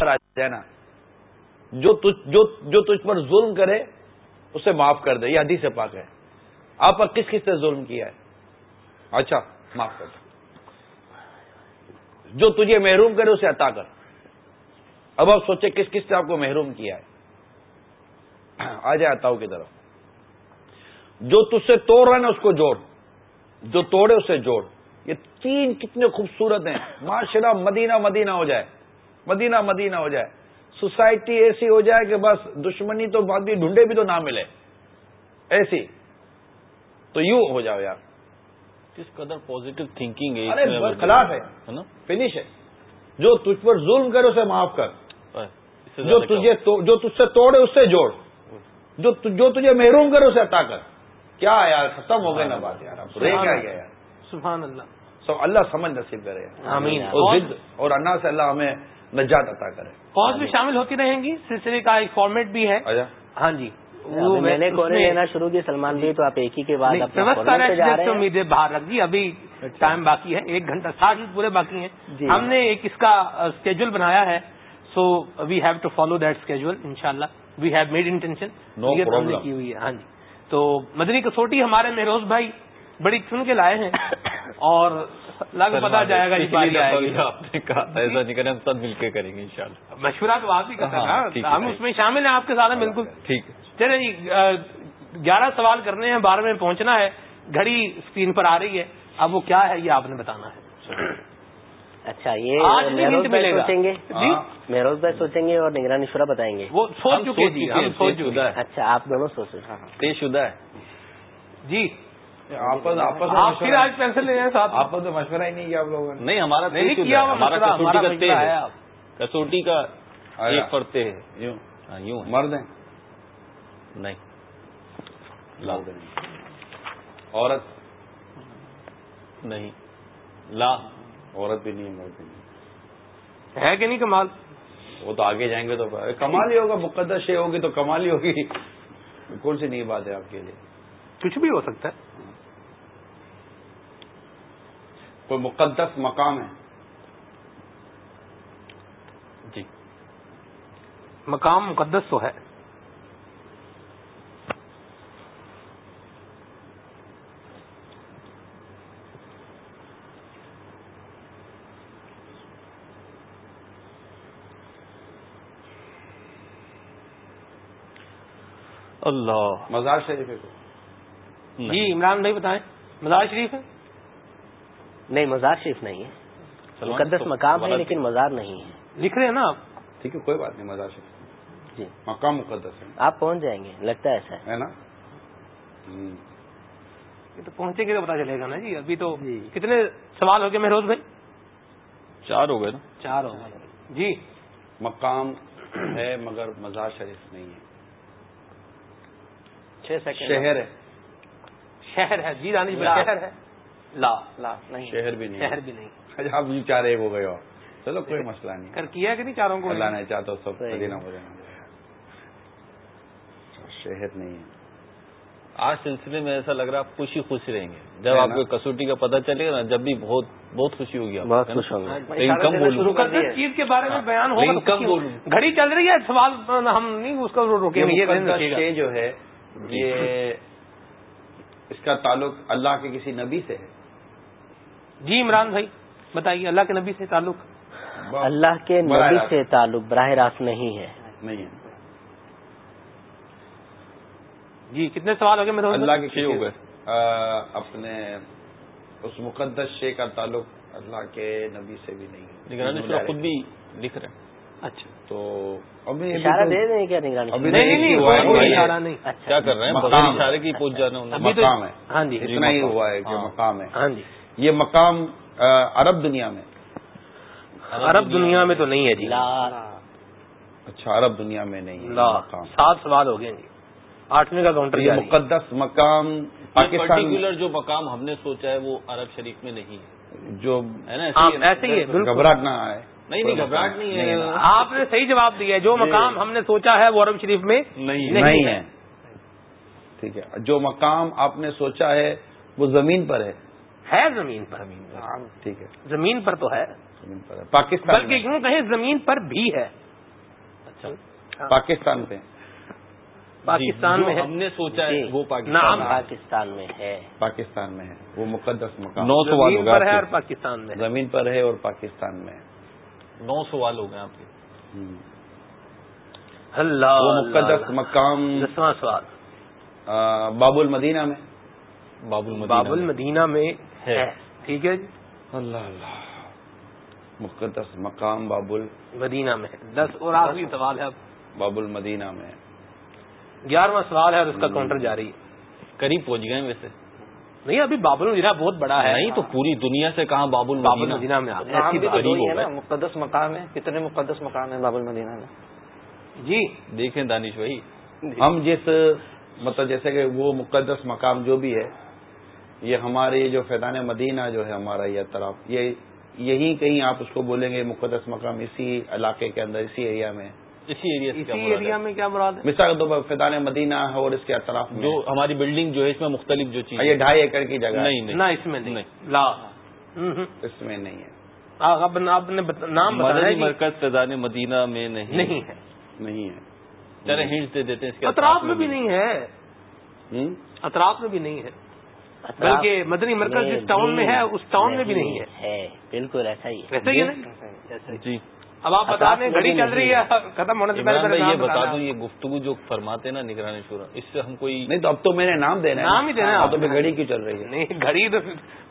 پر آ جائے نا، جو تجھ، جو جو تجھ پر ظلم کرے، اسے معاف کر دے، یہ حدیث پاک ہے۔ آپ پر کس کس نے ظلم کیا ہے؟ اچھا معاف کر دے۔ جو تجھے محروم کرے، اسے عطا کر۔ اب آپ سوچے کس کس نے آپ کو محروم کیا ہے۔ آ جائے عطاؤ کی طرف۔ جو تجھ سے توڑ رہا ہے نا، اس کو جوڑ۔ جو توڑے، اسے جوڑ۔ یہ تین کتنے خوبصورت ہیں۔ معاشرہ مدینہ مدینہ ہو جائے۔ مدینہ مدینہ ہو جائے۔ سوسائٹی ایسی ہو جائے کہ بس دشمنی تو بعد بھی ڈھونڈے بھی تو نہ ملے۔ ایسی۔ تو یوں ہو جاؤ یار۔ کس قدر پازیٹو تھنکنگ ہے خلاف ہے۔ نا؟ فنش ہے۔ جو تجھ پر ظلم کرے اسے معاف کر۔ جو تجھے جو تجھ سے توڑے اس سے جوڑ۔ جو تج- جو تجھے محروم کرے اسے عطا کر۔ کیا ہے یار ختم ہو گئے نا بات یار۔ کیا گیا یار۔ سبحان اللہ۔ سب اللہ سمجھ نصیب کرے۔ آمین۔ اور ضد اور انا سے اللہ ہمیں نجات عطا کرے کالز بھی شامل ہوتی رہیں گی؟ سلسلے کا ایک فارمیٹ بھی ہے۔ ہاں جی۔ میں نے کالیں میں- لینا شروع کی سلمان بھی تو آپ ایک ہی کے بعد امیدیں باہر رکھ دی ابھی ٹائم باقی ہے ایک گھنٹہ ساٹھ منٹ پورے باقی ہیں۔ جی۔ ہم نے ایک اس کا اسکیجول بنایا ہے۔ So we have to follow that schedule ان شاء اللہ وی ہیو میڈ انٹینشن. کی ہوئی ہے۔ ہاں جی۔ تو مدنی کسوٹی ہمارے مہروز بھائی بڑی چن کے لائے ہیں۔ اور لگ پتا جائے گا آپ نے کہا ایسا نہیں کریں ہم سب مل کے کریں گے انشاءاللہ۔ مشورہ تو آپ ہی کرتے ہیں ہاں، ٹھیک نا۔ ہے، ہم ٹھیک اس میں شامل ہیں آپ کے ساتھ ہیں بالکل ٹھیک ہے۔ چلے جی گیارہ سوال کرنے ہیں بارہ میں پہنچنا ہے۔ گھڑی اسکرین پر آ رہی ہے۔ اب وہ کیا ہے یہ آپ نے بتانا ہے۔ اچھا یہ۔ سوچیں گے؟ جی؟ مہروز بھائی سوچیں گے اور نگرانی شورا بتائیں گے۔ وہ سوچ چکے جی ہم سوچ اچھا آپ دونوں سوچ شدہ ہے۔ جی۔ پھر آج پینسل لے جائیں؟ آپس میں۔ مشورہ ہی نہیں کیا آپ لوگوں نے۔ نہیں ہمارا نہیں، نہیں کیا ہمارا کسوٹی کا۔ کسوٹی۔ ایک یوں۔ ہاں یوں ہے۔ مرد ہیں۔ نہیں۔ لا۔ عورت۔ نہیں۔ لا۔ عورت بھی نہیں مرد بھی نہیں ہے۔ کہ نہیں کمال؟ وہ تو آگے جائیں گے تو کمال ہی ہوگا مقدس شے ہوگی تو کمال ہی ہوگی۔ کون سی نئی بات ہے آپ کے لیے؟ کچھ بھی ہو سکتا ہے۔ کوئی مقدس مقام ہے؟ جی۔ مقام مقدس تو ہے۔ اللہ۔ مزار شریف ہے۔ جی عمران بھائی بتائیں۔ مزار شریف ہے؟ نہیں مزار شریف نہیں ہے۔ مقدس مقام ہے لیکن مزار نہیں ہے۔ لکھ رہے ہیں نا آپ؟ ٹھیک ہے کوئی بات نہیں مزار شریف۔ جی۔ مقام مقدس ہے۔ آپ پہنچ جائیں گے لگتا ہے ایسا ہے۔ ہے نا۔ یہ تو پہنچے گے تو پتا چلے گا نا جی ابھی تو کتنے سوال ہو گئے مہروز بھائی؟ چار ہو گئے نا۔ چار ہو گئے۔ جی۔ مقام ہے مگر مزار شریف نہیں ہے۔ چھ سیکنڈ۔ شہر ہے۔ شہر ہے جی دانش لا۔ بھائی شہر ہے۔ لا لا نہیں. شہر بھی نہیں. شہر بھی نہیں. اچھا آپ بھی چار ایک ہو گئے ہو چلو کوئی مسئلہ نہیں. کر کیا کہ نہیں چاروں کو؟ اللہ نے چاہتا تو سب مدینہ ہو جانا شہر نہیں ہے. آج سلسلے میں ایسا لگ رہا آپ خوشی خوش رہیں گے. جب آپ؟ کو کسوٹی کا پتہ چلے گا نا جب بھی بہت بہت خوشی ہوگی بہت؟ خوش ہوں کم بولوں چیز کے بارے میں بیان ہوگا لیکن تو کم خوشی بولوں۔ گھڑی چل رہی ہے سوال ہم نہیں اس کو روکیں گے یہ جو ہے یہ اس کا تعلق اللہ کے کسی نبی سے ہے۔ جی عمران بھائی بتائیے اللہ کے نبی سے تعلق؟ اللہ کے نبی سے تعلق براہ راست نہیں ہے۔ نہیں جی کتنے سوال ہو گئے میرے اللہ کے ہو گئے۔ اپنے اس مقدس شے کا تعلق اللہ کے نبی سے بھی نہیں ہے۔ خود بھی لکھ رہے ہیں۔ اچھا۔ تو ابھی اشارہ دے دیں کیا نگرانی ابھی نہیں اشارہ کیا کر رہے ہیں۔ اشارے کی پہنچ جانا مقام ہے۔ ہاں جی اتنا ہی۔ ہوا ہے کہ ہاں۔ مقام ہے۔ ہاں جی۔ یہ مقام عرب دنیا میں۔ عرب دنیا میں تو نہیں ہے جی۔ اچھا عرب دنیا میں نہیں ہے سات سوال ہو گئے جی۔ آٹھویں کا کاؤنٹر یہ۔ مقدس مقام پاکستان پرٹیکولر جو مقام ہم نے سوچا ہے وہ عرب شریف میں نہیں ہے۔ جو ہے نا ہاں، ایسے ہی ہے گھبراہٹ نہ آئے۔ نہیں نہیں گھبراہٹ نہیں ہے۔ آپ نے صحیح جواب دیا ہے۔ جو مقام ہم نے سوچا ہے وہ عرب شریف میں نہیں۔ ہے۔ ٹھیک ہے۔ جو مقام آپ نے سوچا ہے وہ زمین پر ہے۔ ہے زمین پر؟ ٹھیک ہے۔ زمین پر تو ہے۔ زمین پر ہے۔ پاکستان بلکہ کیوں کہیں زمین پر بھی ہے۔ اچھا۔ پاکستان پہ پاکستان میں ہے۔ ہم نے سوچا ہے جی۔ وہ پاکستان نعم میں ہے۔ پاکستان میں ہے۔ پاکستان میں ہے۔ وہ مقدس مقام۔ نو سوال ہو زمین گئے پر ہے اور پاکستان میں زمین پر ہے اور پاکستان میں ہے۔ نو سوال ہو گئے آپ کے۔ اللہ وہ مقدس۔ مقام۔ دسواں سوال۔ باب المدینہ میں۔ باب المدینہ میں۔ المدینہ ہے۔ ٹھیک ہے جی؟ اللہ اللہ۔ مقدس مقام باب ال مدینہ میں۔ دس اور آخری سوال ہے اب۔ باب المدینہ میں۔ گیارہواں سوال ہے اور اس کا کاؤنٹر جاری۔ ہے قریب پہنچ گئے ویسے۔ نہیں ابھی باب المدینہ بہت بڑا ہے۔ نہیں تو پوری دنیا سے کہاں باب المدینہ المدینہ میں۔ مقدس مقام ہے۔ کتنے مقدس مقام ہے باب المدینہ میں؟ جی۔ دیکھیں دانش بھائی۔ ہم جس مطلب جیسے کہ وہ مقدس مقام جو بھی ہے یہ ہمارے جو فیضان مدینہ جو ہے ہمارا یہ طرف یہ یہی کہیں آپ اس کو بولیں گے مقدس مقام اسی علاقے کے اندر اسی ایریا میں؟ اسی ایریا اسی؟ میں کیا مراد ہے؟ مثال فیضان مدینہ ہے اور اس کے اطراف جو ہماری بلڈنگ جو ہے اس میں مختلف جو چیز یہ ڈھائی ایکڑ کی جگہ نہیں نہ اس میں نہیں۔ لا۔ اس میں نہیں ہے۔ آپ نے نام بتایا مرکز فیضان مدینہ میں نہیں نہیں ہے۔ نہیں ہے۔ چلے ہنٹ دے دیتے ہیں اس کے اطراف میں بھی نہیں ہے؟ اطراف میں بھی نہیں ہے۔ بلکہ مدنی مرکز جس ٹاؤن میں ہے اس ٹاؤن میں بھی نہیں ہے۔ ہے۔ بالکل ایسا ہی ہے۔ ویسے ہی ہے نا؟ جی۔ اب آپ بتا دیں گھڑی چل رہی ہے ختم ہونے سے پہلے یہ نام بتا دوں یہ گفتگو جو فرماتے ہیں نا نگرانی شورا اس سے ہم کوئی نہیں تو اب تو میں نے نام دینا ہے نام ہی دینا تو گھڑی کیوں چل رہی ہے۔ نہیں گھڑی تو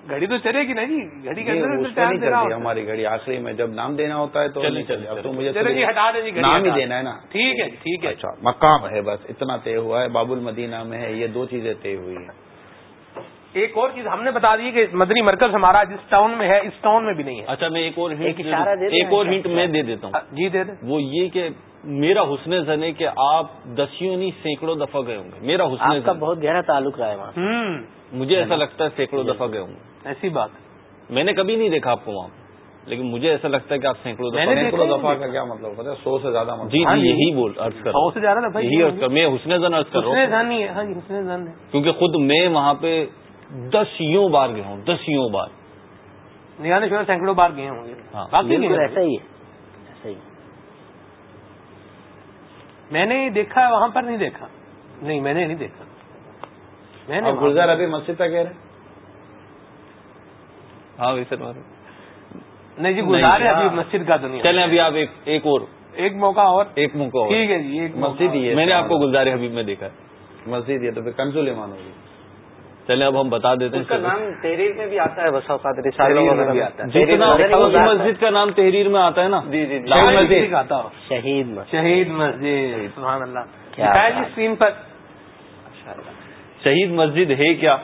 گھڑی تو چلے گی نا جی۔ گھڑی ہے۔ ہماری گھڑی۔ آخری میں جب نام دینا ہوتا ہے تو چلتی چلیے، اب تو۔ مجھے چلے جی ہٹا دیں جی گھڑی نام ہی دینا ہے نا۔ ٹھیک ہے ٹھیک ہے۔ اچھا مقام ہے بس اتنا طے ہوا ہے۔ باب المدینہ میں ہے یہ دو چیزیں طے ہوئی ہیں۔ ایک اور چیز ہم نے بتا دی کہ مدنی مرکز ہمارا جس ٹاؤن میں ہے اس ٹاؤن میں بھی نہیں ہے۔ اچھا میں ایک اور ہنٹ ایک اور ایسا ہنٹ میں دے دیتا ہوں۔ جی دے دیں۔ وہ یہ کہ میرا حسن زن ہے کہ آپ دسیوں نہیں سینکڑوں دفعہ گئے ہوں گے۔ میرا حسن کا بہت گہرا تعلق رہا ہے وہاں مجھے ایسا لگتا ہے سینکڑوں دفعہ گئے ہوں گے۔ ایسی بات۔ میں نے کبھی نہیں دیکھا آپ کو وہاں۔ لیکن مجھے ایسا لگتا ہے کہ آپ سینکڑوں میں دفعہ سینکڑوں دفعہ۔ کا کیا مطلب؟ پتا ہے سو سے زیادہ مطلب۔ جی ہاں جی جی۔ یہی بول ارض کر رہا سو ہوں سے زیادہ دفعہ یہی عرض کر میں حسن زن ارض کر رہا ہوں۔ ہاں جی کیونکہ خود میں وہاں پہ دسیوں بار گیا ہوں دسیوں بار۔ نگرانی شورا سینکڑوں بار گئے ہوں گے۔ ہاں۔ گئے۔ ایسا ہی ہے۔ میں نے دیکھا ہے وہاں پر نہیں دیکھا۔ نہیں میں نے نہیں دیکھا۔ میں نے گلزار ابھی مسجد کا کہہ رہے ہاں ویسے نہیں جی گزار ہے ابھی مسجد کا تو نہیں چلیں ابھی آپ ایک اور۔ ایک موقع اور؟ ایک موقع ٹھیک ہے جی ایک مسجد ہی ہے۔ میں نے آپ کو گلزار حبیب میں دیکھا ہے۔ مسجد یہ تو پھر کنزول ایمان ہوگی۔ چلے اب ہم بتا دیتے ہیں نام تحریر میں بھی آتا ہے اوقات ہے۔ مسجد کا نام تحریر میں آتا ہے نا۔ جی جی جی۔ مسجد آتا شہید مسجد۔ شہید مسجد سبحان اللہ۔ اسکرین پر۔ شہید مسجد ہے کیا؟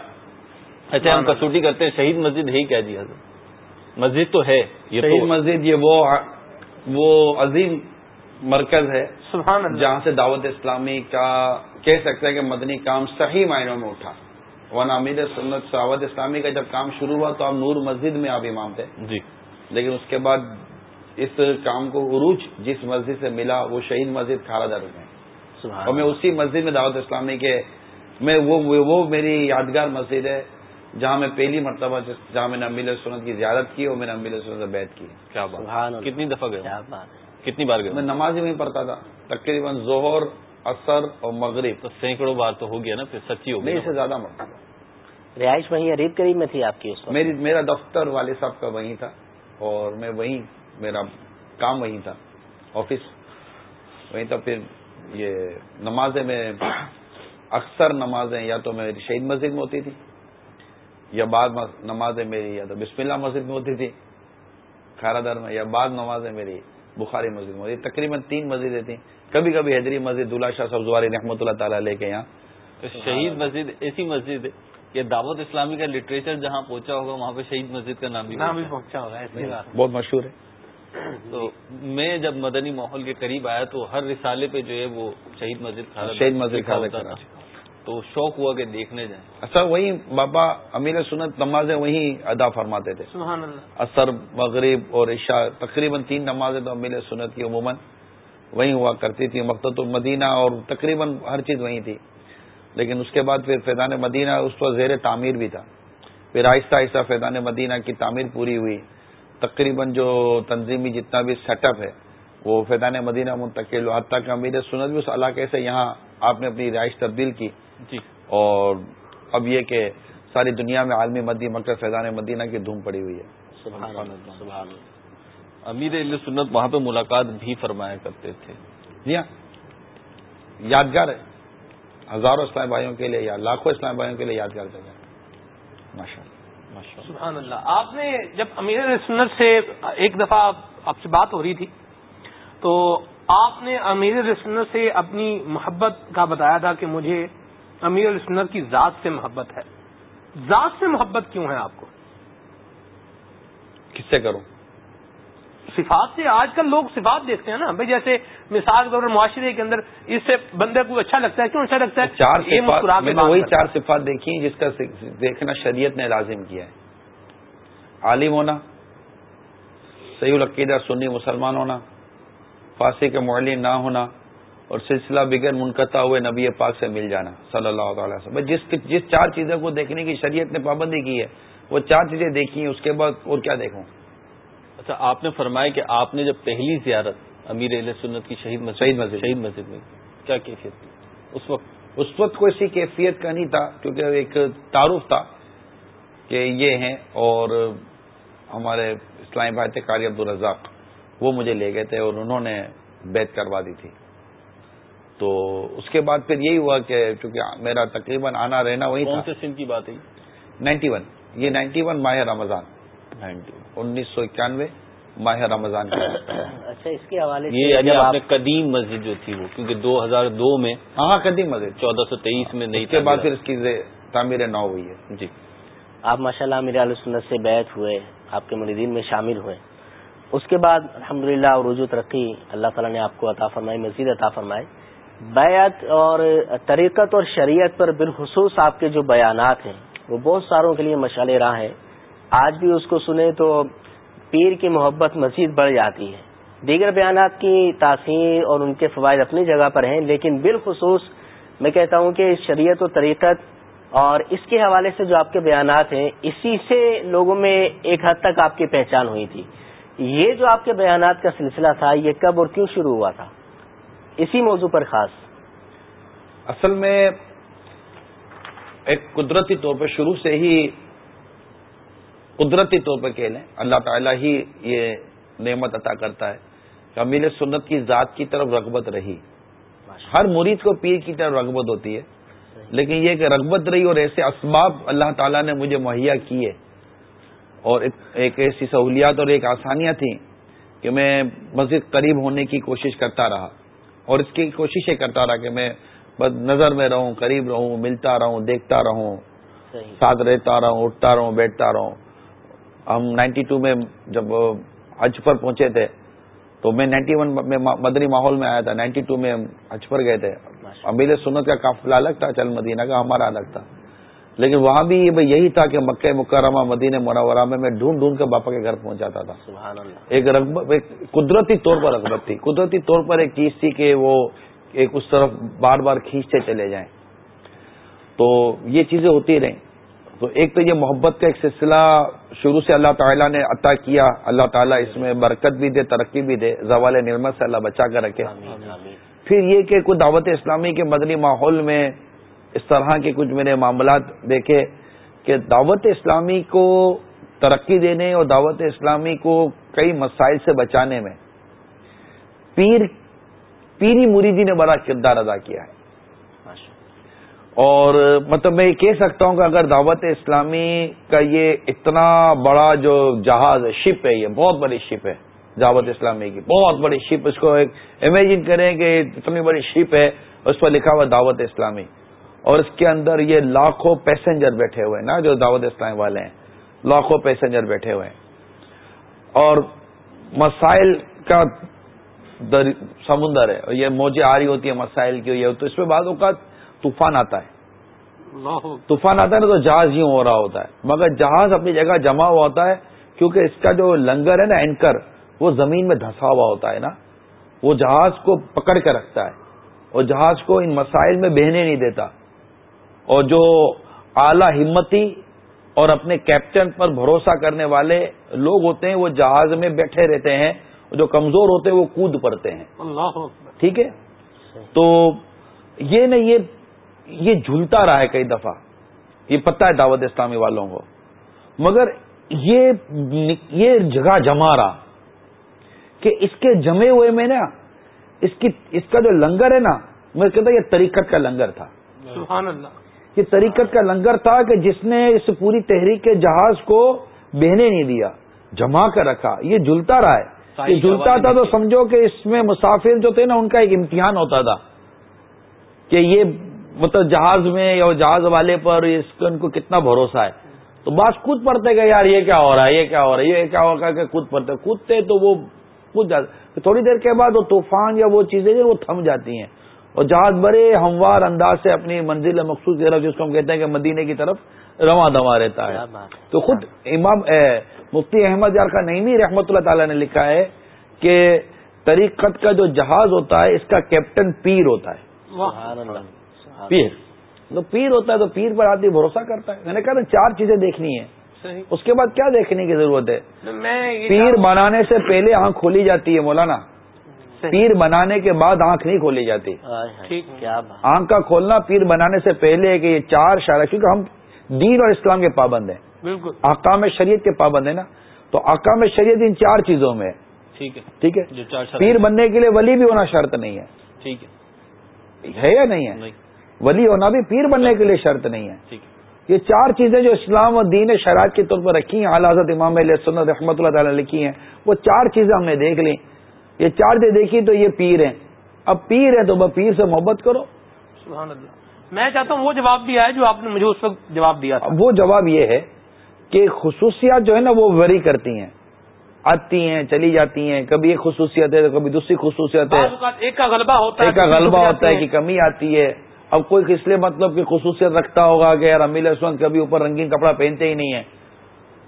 اچھا ہم کسوٹی کرتے ہیں۔ شہید مسجد ہے کیا جی حضرت؟ مسجد تو ہے یہ شہید مسجد یہ وہ وہ عظیم مرکز ہے۔ سبحان اللہ۔ جہاں سے دعوت اسلامی کا کہہ سکتے ہیں کہ مدنی کام صحیح معنوں میں اٹھا۔ ورنہ امیر سنت دعوت اسلامی کا جب کام شروع ہوا تو آپ نور مسجد میں آپ امام تھے۔ جی۔ لیکن اس کے بعد اس کام کو عروج جس مسجد سے ملا وہ شہید مسجد کھارا در میں سبحان اور میں اسی مسجد میں دعوت اسلامی کے میں وہ وہ میری یادگار مسجد ہے جہاں میں پہلی مرتبہ جہاں میں نے امیل سنت کی زیارت کی اور میں نے امیل سنت سے بیت کی۔ کیا بات۔ کتنی دفعہ گئے؟ کیا بات۔ ہے کتنی بار میں گئے نماز ہی وہیں پڑھتا تھا۔ تقریباً ظہر اثر اور مغرب. تو سینکڑوں بار تو ہو گیا نا پھر سچی ہو گئی اس سے زیادہ مرتبہ رہائش وہیں عریب قریب میں تھی آپ کی اس وقت؟ میری میرا دفتر والد صاحب کا وہیں تھا اور میں وہیں میرا کام وہیں تھا آفس۔ وہیں تھا پھر یہ نمازیں میں اکثر نمازیں یا تو میری شہید مسجد میں ہوتی تھی یا بعد نمازیں میری یا تو بسم اللہ مسجد میں ہوتی تھی کھارا در میں یا بعد نمازیں میری بخاری مسجد میں ہوتی تقریباً تین مسجدیں تھیں۔ کبھی کبھی حیدری مسجد دلہا شاہ سبزواری رحمۃ اللہ تعالیٰ لے کے یہاں۔ تو شہید مسجد ایسی مسجد ہے کہ دعوت اسلامی کا لٹریچر جہاں پہنچا ہوگا وہاں پہ شہید مسجد کا نام بھی نام بھی پہنچا ہوگا ایسی بات۔ بہت مشہور ہے۔ تو میں جب مدنی ماحول کے قریب آیا تو ہر رسالے پہ جو ہے وہ شہید مسجد شہید مسجد کراچی۔ تھا۔ تو شوق ہوا کہ دیکھنے جائیں۔ اچھا وہی بابا امیر سنت نمازیں وہیں ادا فرماتے تھے۔ سبحان اللہ۔ اثر مغرب اور عشاء تقریباً تین نمازیں تو امیر سنت کی عموماً۔ وہیں ہوا کرتی تھی مقت المدینہ اور تقریباً ہر چیز وہیں تھی۔ لیکن اس کے بعد پھر فیضان مدینہ اس پر زیر تعمیر بھی تھا۔ پھر آہستہ آہستہ فیضان مدینہ کی تعمیر پوری ہوئی۔ تقریباً جو تنظیمی جتنا بھی سیٹ اپ ہے وہ فیضان مدینہ منتقل ہوا حتیٰ کہ امیر سنت بھی اس علاقے سے یہاں آپ نے اپنی رہائش تبدیل کی۔ جی۔ اور اب یہ کہ ساری دنیا میں عالمی مدی مکر فیضان مدینہ کی دھوم پڑی ہوئی ہے۔ سبحان اللہ سبحان اللہ۔ امیر سنت وہاں پہ ملاقات بھی فرمایا کرتے تھے۔ جی ہاں۔ یادگار ہے۔ ہزاروں اسلام بھائیوں کے لیے یا لاکھوں اسلام بھائیوں کے لیے یادگار جگہ ہے۔ ماشاء اللہ ماشاء اللہ سبحان اللہ آپ نے جب امیر سنت سے ایک دفعہ آپ سے بات ہو رہی تھی تو آپ نے امیر سنت سے اپنی محبت کا بتایا تھا کہ مجھے امیر سنت کی ذات سے محبت ہے۔ ذات سے محبت کیوں ہے آپ کو؟ کس سے کروں؟ صفات سے آج کل لوگ صفات دیکھتے ہیں نا۔ بھائی جیسے مثال کے طور پر معاشرے کے اندر اس سے بندے کو اچھا لگتا ہے کیوں اچھا لگتا ہے؟ چار صفات میں نے وہی چار صفات دیکھی ہیں جس کا دیکھنا شریعت نے لازم کیا ہے۔ عالم ہونا صحیح العقیدہ سنی مسلمان ہونا فاسی کے معلم نہ ہونا اور سلسلہ بغیر منقطع ہوئے نبی پاک سے مل جانا صلی اللہ تعالی وسلم۔ جس جس چار چیزوں کو دیکھنے کی شریعت نے پابندی کی ہے وہ چار چیزیں دیکھی ہیں اس کے بعد اور کیا دیکھوں؟ اچھا آپ نے فرمایا کہ آپ نے جب پہلی زیارت امیر علیہ سنت کی شہید مسجد شہید مسجد شہید مسجد میں کیا کیفیت تھی؟ اس وقت اس وقت کوئی ایسی کیفیت کا نہیں تھا کیونکہ ایک تعارف تھا کہ یہ ہیں اور ہمارے اسلامی بھائی قاری عبدالرزاق وہ مجھے لے گئے تھے اور انہوں نے بیت کروا دی تھی۔ تو اس کے بعد پھر یہی ہوا کہ چونکہ میرا تقریباً آنا رہنا وہی کون سے سن کی بات ہے نائنٹی ون یہ نائنٹی ون ماہ رمضان۔ انیس سو اکیانوے ماہ رمضان کا اچھا اس کے حوالے سے یہ یعنی آپ نے قدیم مسجد جو تھی وہ کیونکہ دو ہزار دو میں ہاں ہاں قدیم مسجد چودہ سو تیئیس میں نہیں کے بعد پھر اس کی تعمیر نو ہوئی ہے۔ جی۔ آپ ماشاء اللہ علیہ سنت سے بیت ہوئے آپ کے مریدین میں شامل ہوئے۔ اس کے بعد الحمدللہ للہ عروج ترقی اللہ تعالیٰ نے آپ کو عطا فرمائی مزید عطا فرمائے بیعت اور طریقت اور شریعت پر بالخصوص آپ کے جو بیانات ہیں وہ بہت ساروں کے لیے مشعل راہ ہیں۔ آج بھی اس کو سنیں تو پیر کی محبت مزید بڑھ جاتی ہے۔ دیگر بیانات کی تاثیر اور ان کے فوائد اپنی جگہ پر ہیں، لیکن بالخصوص میں کہتا ہوں کہ شریعت و طریقت اور اس کے حوالے سے جو آپ کے بیانات ہیں، اسی سے لوگوں میں ایک حد تک آپ کی پہچان ہوئی تھی۔ یہ جو آپ کے بیانات کا سلسلہ تھا، یہ کب اور کیوں شروع ہوا تھا؟ اسی موضوع پر خاص۔ اصل میں ایک قدرتی طور پہ شروع سے ہی قدرتی طور پہ کہہ لیں اللہ تعالیٰ ہی یہ نعمت عطا کرتا ہے کہ امیر سنت کی ذات کی طرف رغبت رہی۔ ہر مرید کو پیر کی طرف رغبت ہوتی ہے۔ لیکن یہ کہ رغبت رہی اور ایسے اسباب اللہ تعالیٰ نے مجھے مہیا کیے۔ اور ایک ایسی سہولیات اور ایک آسانیاں تھیں کہ میں مزید قریب ہونے کی کوشش کرتا رہا۔ اور اس کی کوششیں کرتا رہا کہ میں بس نظر میں رہوں قریب رہوں ملتا رہوں دیکھتا رہوں ساتھ رہتا رہوں اٹھتا رہوں بیٹھتا رہوں۔ ہم نائنٹی ٹو میں جب حج پر پہنچے تھے تو میں نائنٹی ون میں مدنی ماحول میں آیا تھا نائنٹی ٹو میں حج پر گئے تھے۔ امیر سنت کا قافلہ الگ تھا چل مدینہ کا ہمارا الگ تھا۔ لیکن وہاں بھی یہی تھا کہ مکہ مکرمہ مدینہ منورہ میں میں ڈھونڈ ڈھونڈ کے باپا کے گھر پہنچ جاتا تھا ایک رغبت ایک قدرتی طور پر رغبت تھی۔ قدرتی طور پر ایک چیز تھی کہ وہ ایک اس طرف بار بار کھینچتے چلے جائیں۔ تو یہ چیزیں ہوتی رہیں۔ تو ایک تو یہ محبت کا ایک سلسلہ شروع سے اللہ تعالیٰ نے عطا کیا۔ اللہ تعالیٰ اس میں برکت بھی دے ترقی بھی دے۔ زوال نعمت سے اللہ بچا کر رکھے۔ پھر یہ کہ کوئی دعوت اسلامی کے مدنی ماحول میں اس طرح کے کچھ میرے معاملات دیکھے کہ دعوت اسلامی کو ترقی دینے اور دعوت اسلامی کو کئی مسائل سے بچانے میں پیر پیری مریدی نے بڑا کردار ادا کیا ہے۔ اور مطلب میں یہ کہہ سکتا ہوں کہ اگر دعوت اسلامی کا یہ اتنا بڑا جو جہاز ہے، شپ ہے، یہ بہت بڑی شپ ہے دعوت اسلامی کی، بہت بڑی شپ، اس کو ایک امیجن کریں کہ اتنی بڑی شپ ہے، اس پر لکھا ہوا دعوت اسلامی۔ اور اس کے اندر یہ لاکھوں پیسنجر بیٹھے ہوئے ہیں نا، جو دعوت اسلامی والے ہیں۔ لاکھوں پیسنجر بیٹھے ہوئے ہیں۔ اور مسائل کا سمندر ہے یہ موجیں آ رہی ہوتی ہیں مسائل کی، یہ تو اس میں بعض اوقات طوفان آتا ہے۔ طوفان آتا ہے نا تو جہاز یوں ہو رہا ہوتا ہے۔ مگر جہاز اپنی جگہ جمع ہوا ہوتا ہے کیونکہ اس کا جو لنگر ہے نا اینکر وہ زمین میں دھسا ہوا ہوتا ہے نا۔ وہ جہاز کو پکڑ کے رکھتا ہے۔ اور جہاز کو ان مسائل میں بہنے نہیں دیتا۔ اور جو اعلی ہمتی اور اپنے کیپٹن پر بھروسہ کرنے والے لوگ ہوتے ہیں وہ جہاز میں بیٹھے رہتے ہیں۔ جو کمزور ہوتے ہیں وہ کود پڑتے ہیں۔ ٹھیک ہے؟ تو یہ نہیں یہ یہ جھولتا رہا ہے کئی دفعہ یہ پتہ ہے دعوت اسلامی والوں کو۔ مگر یہ یہ جگہ جما رہا کہ اس کے جمے ہوئے میں نا اس کی اس کا جو لنگر ہے نا میں کہتا یہ طریقت کا لنگر تھا۔ سبحان اللہ یہ طریقت کا لنگر تھا کہ جس نے اس پوری تحریک کے جہاز کو بہنے نہیں دیا جما کر رکھا۔ یہ جلتا رہا ہے۔ یہ جلتا تھا تو سمجھو کہ اس میں مسافر جو تھے نا ان کا ایک امتحان ہوتا تھا کہ یہ مطلب جہاز میں یا جہاز والے پر اس کا ان کو کتنا بھروسہ ہے؟ تو بعض کود پڑتے گئے یار یہ کیا ہو رہا ہے یہ کیا ہو رہا ہے یہ کیا ہوگا کہ کود پڑتے کودتے تو وہ کود جاتے تھوڑی دیر کے بعد وہ طوفان یا وہ چیزیں وہ تھم جاتی ہیں۔ اور جہاز بڑے ہموار انداز سے اپنی منزل مخصوص طرف جس کو ہم کہتے ہیں کہ مدینے کی طرف رواں دواں رہتا ہے۔ تو خود امام مفتی احمد یار کا نئی رحمت اللہ تعالی نے لکھا ہے کہ طریقت کا جو جہاز ہوتا ہے اس کا کیپٹن پیر ہوتا ہے۔ پیر. تو پیر ہوتا ہے تو پیر پر آدمی بھروسہ کرتا ہے. میں نے کہا چار چیزیں دیکھنی ہے اس کے بعد کیا دیکھنے کی ضرورت ہے؟ پیر بنانے سے پہلے آنکھ کھولی جاتی ہے مولانا. پیر بنانے کے بعد آنکھ نہیں کھولی جاتی. آنکھ کا کھولنا پیر بنانے سے پہلے کہ یہ چار شاعر کیونکہ ہم دین اور اسلام کے پابند ہیں. بالکل. آکام شریعت کے پابند ہیں نا؟ تو آکام شریعت ان چار چیزوں میں ٹھیک ہے. ٹھیک ہے؟ پیر بننے کے لیے ولی بھی ہونا شرط نہیں ہے. ٹھیک ہے. یا نہیں ہے؟ ولی ہونا بھی پیر بننے کے لیے شرط نہیں ہے۔ یہ چار چیزیں جو اسلام اور دین شرائط کے طور پر رکھی ہیں اعلی حضرت امام علیہ سنت رحمۃ اللہ تعالی لکھی ہیں وہ چار چیزیں ہم نے دیکھ لی یہ چار دیکھی تو یہ پیر ہیں۔ اب پیر ہے تو وہ پیر سے محبت کرو۔ سبحان اللہ۔ میں چاہتا ہوں وہ جواب بھی آئے جو آپ نے مجھے اس وقت جواب دیا تھا۔ وہ جواب یہ ہے کہ خصوصیات جو ہے نا وہ وری کرتی ہیں۔ آتی ہیں چلی جاتی ہیں۔ کبھی ایک خصوصیت ہے تو کبھی دوسری خصوصیت ہے۔ ایک کا غلبہ ہوتا ہے ایک کا غلبہ ہوتا ہے کہ کمی آتی ہے۔ اب کوئی کس لیے مطلب کہ خصوصیت رکھتا ہوگا کہ یار امیل اسمت کبھی اوپر رنگین کپڑا پہنتے ہی نہیں ہے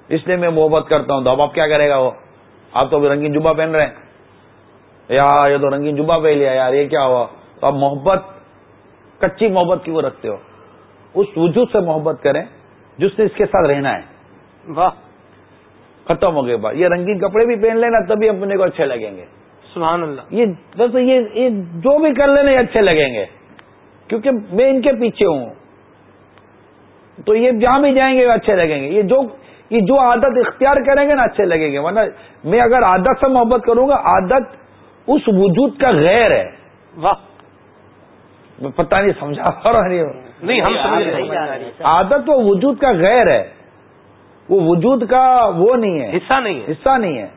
اس لیے میں محبت کرتا ہوں۔ تو اب آپ کیا کرے گا وہ؟ آپ تو رنگین جبا پہن رہے ہیں۔ یا یہ تو رنگین جبا پہ لیا یار یہ کیا ہوا؟ تو آپ محبت کچی محبت کی وہ رکھتے ہو؟ اس وجود سے محبت کریں جس نے اس کے ساتھ رہنا ہے۔ واہ۔ ختم ہو گئے بات۔ یہ رنگین کپڑے بھی پہن لینا تبھی اپنے کو اچھے لگیں گے۔ سبحان اللہ۔ یہ بس یہ جو بھی کر لینا اچھے لگیں گے۔ کیونکہ میں ان کے پیچھے ہوں۔ تو یہ جہاں بھی جائیں گے اچھے لگیں گے۔ یہ جو یہ جو عادت اختیار کریں گے نا اچھے لگیں گے۔ ورنہ میں اگر عادت سے محبت کروں گا عادت اس وجود کا غیر ہے۔ واہ۔ میں پتہ نہیں سمجھا پا رہا نہیں نہیں ہم سمجھ رہے ہیں۔ عادت وہ وجود کا غیر ہے۔ وہ وجود کا وہ نہیں ہے۔ حصہ نہیں ہے۔ حصہ نہیں ہے۔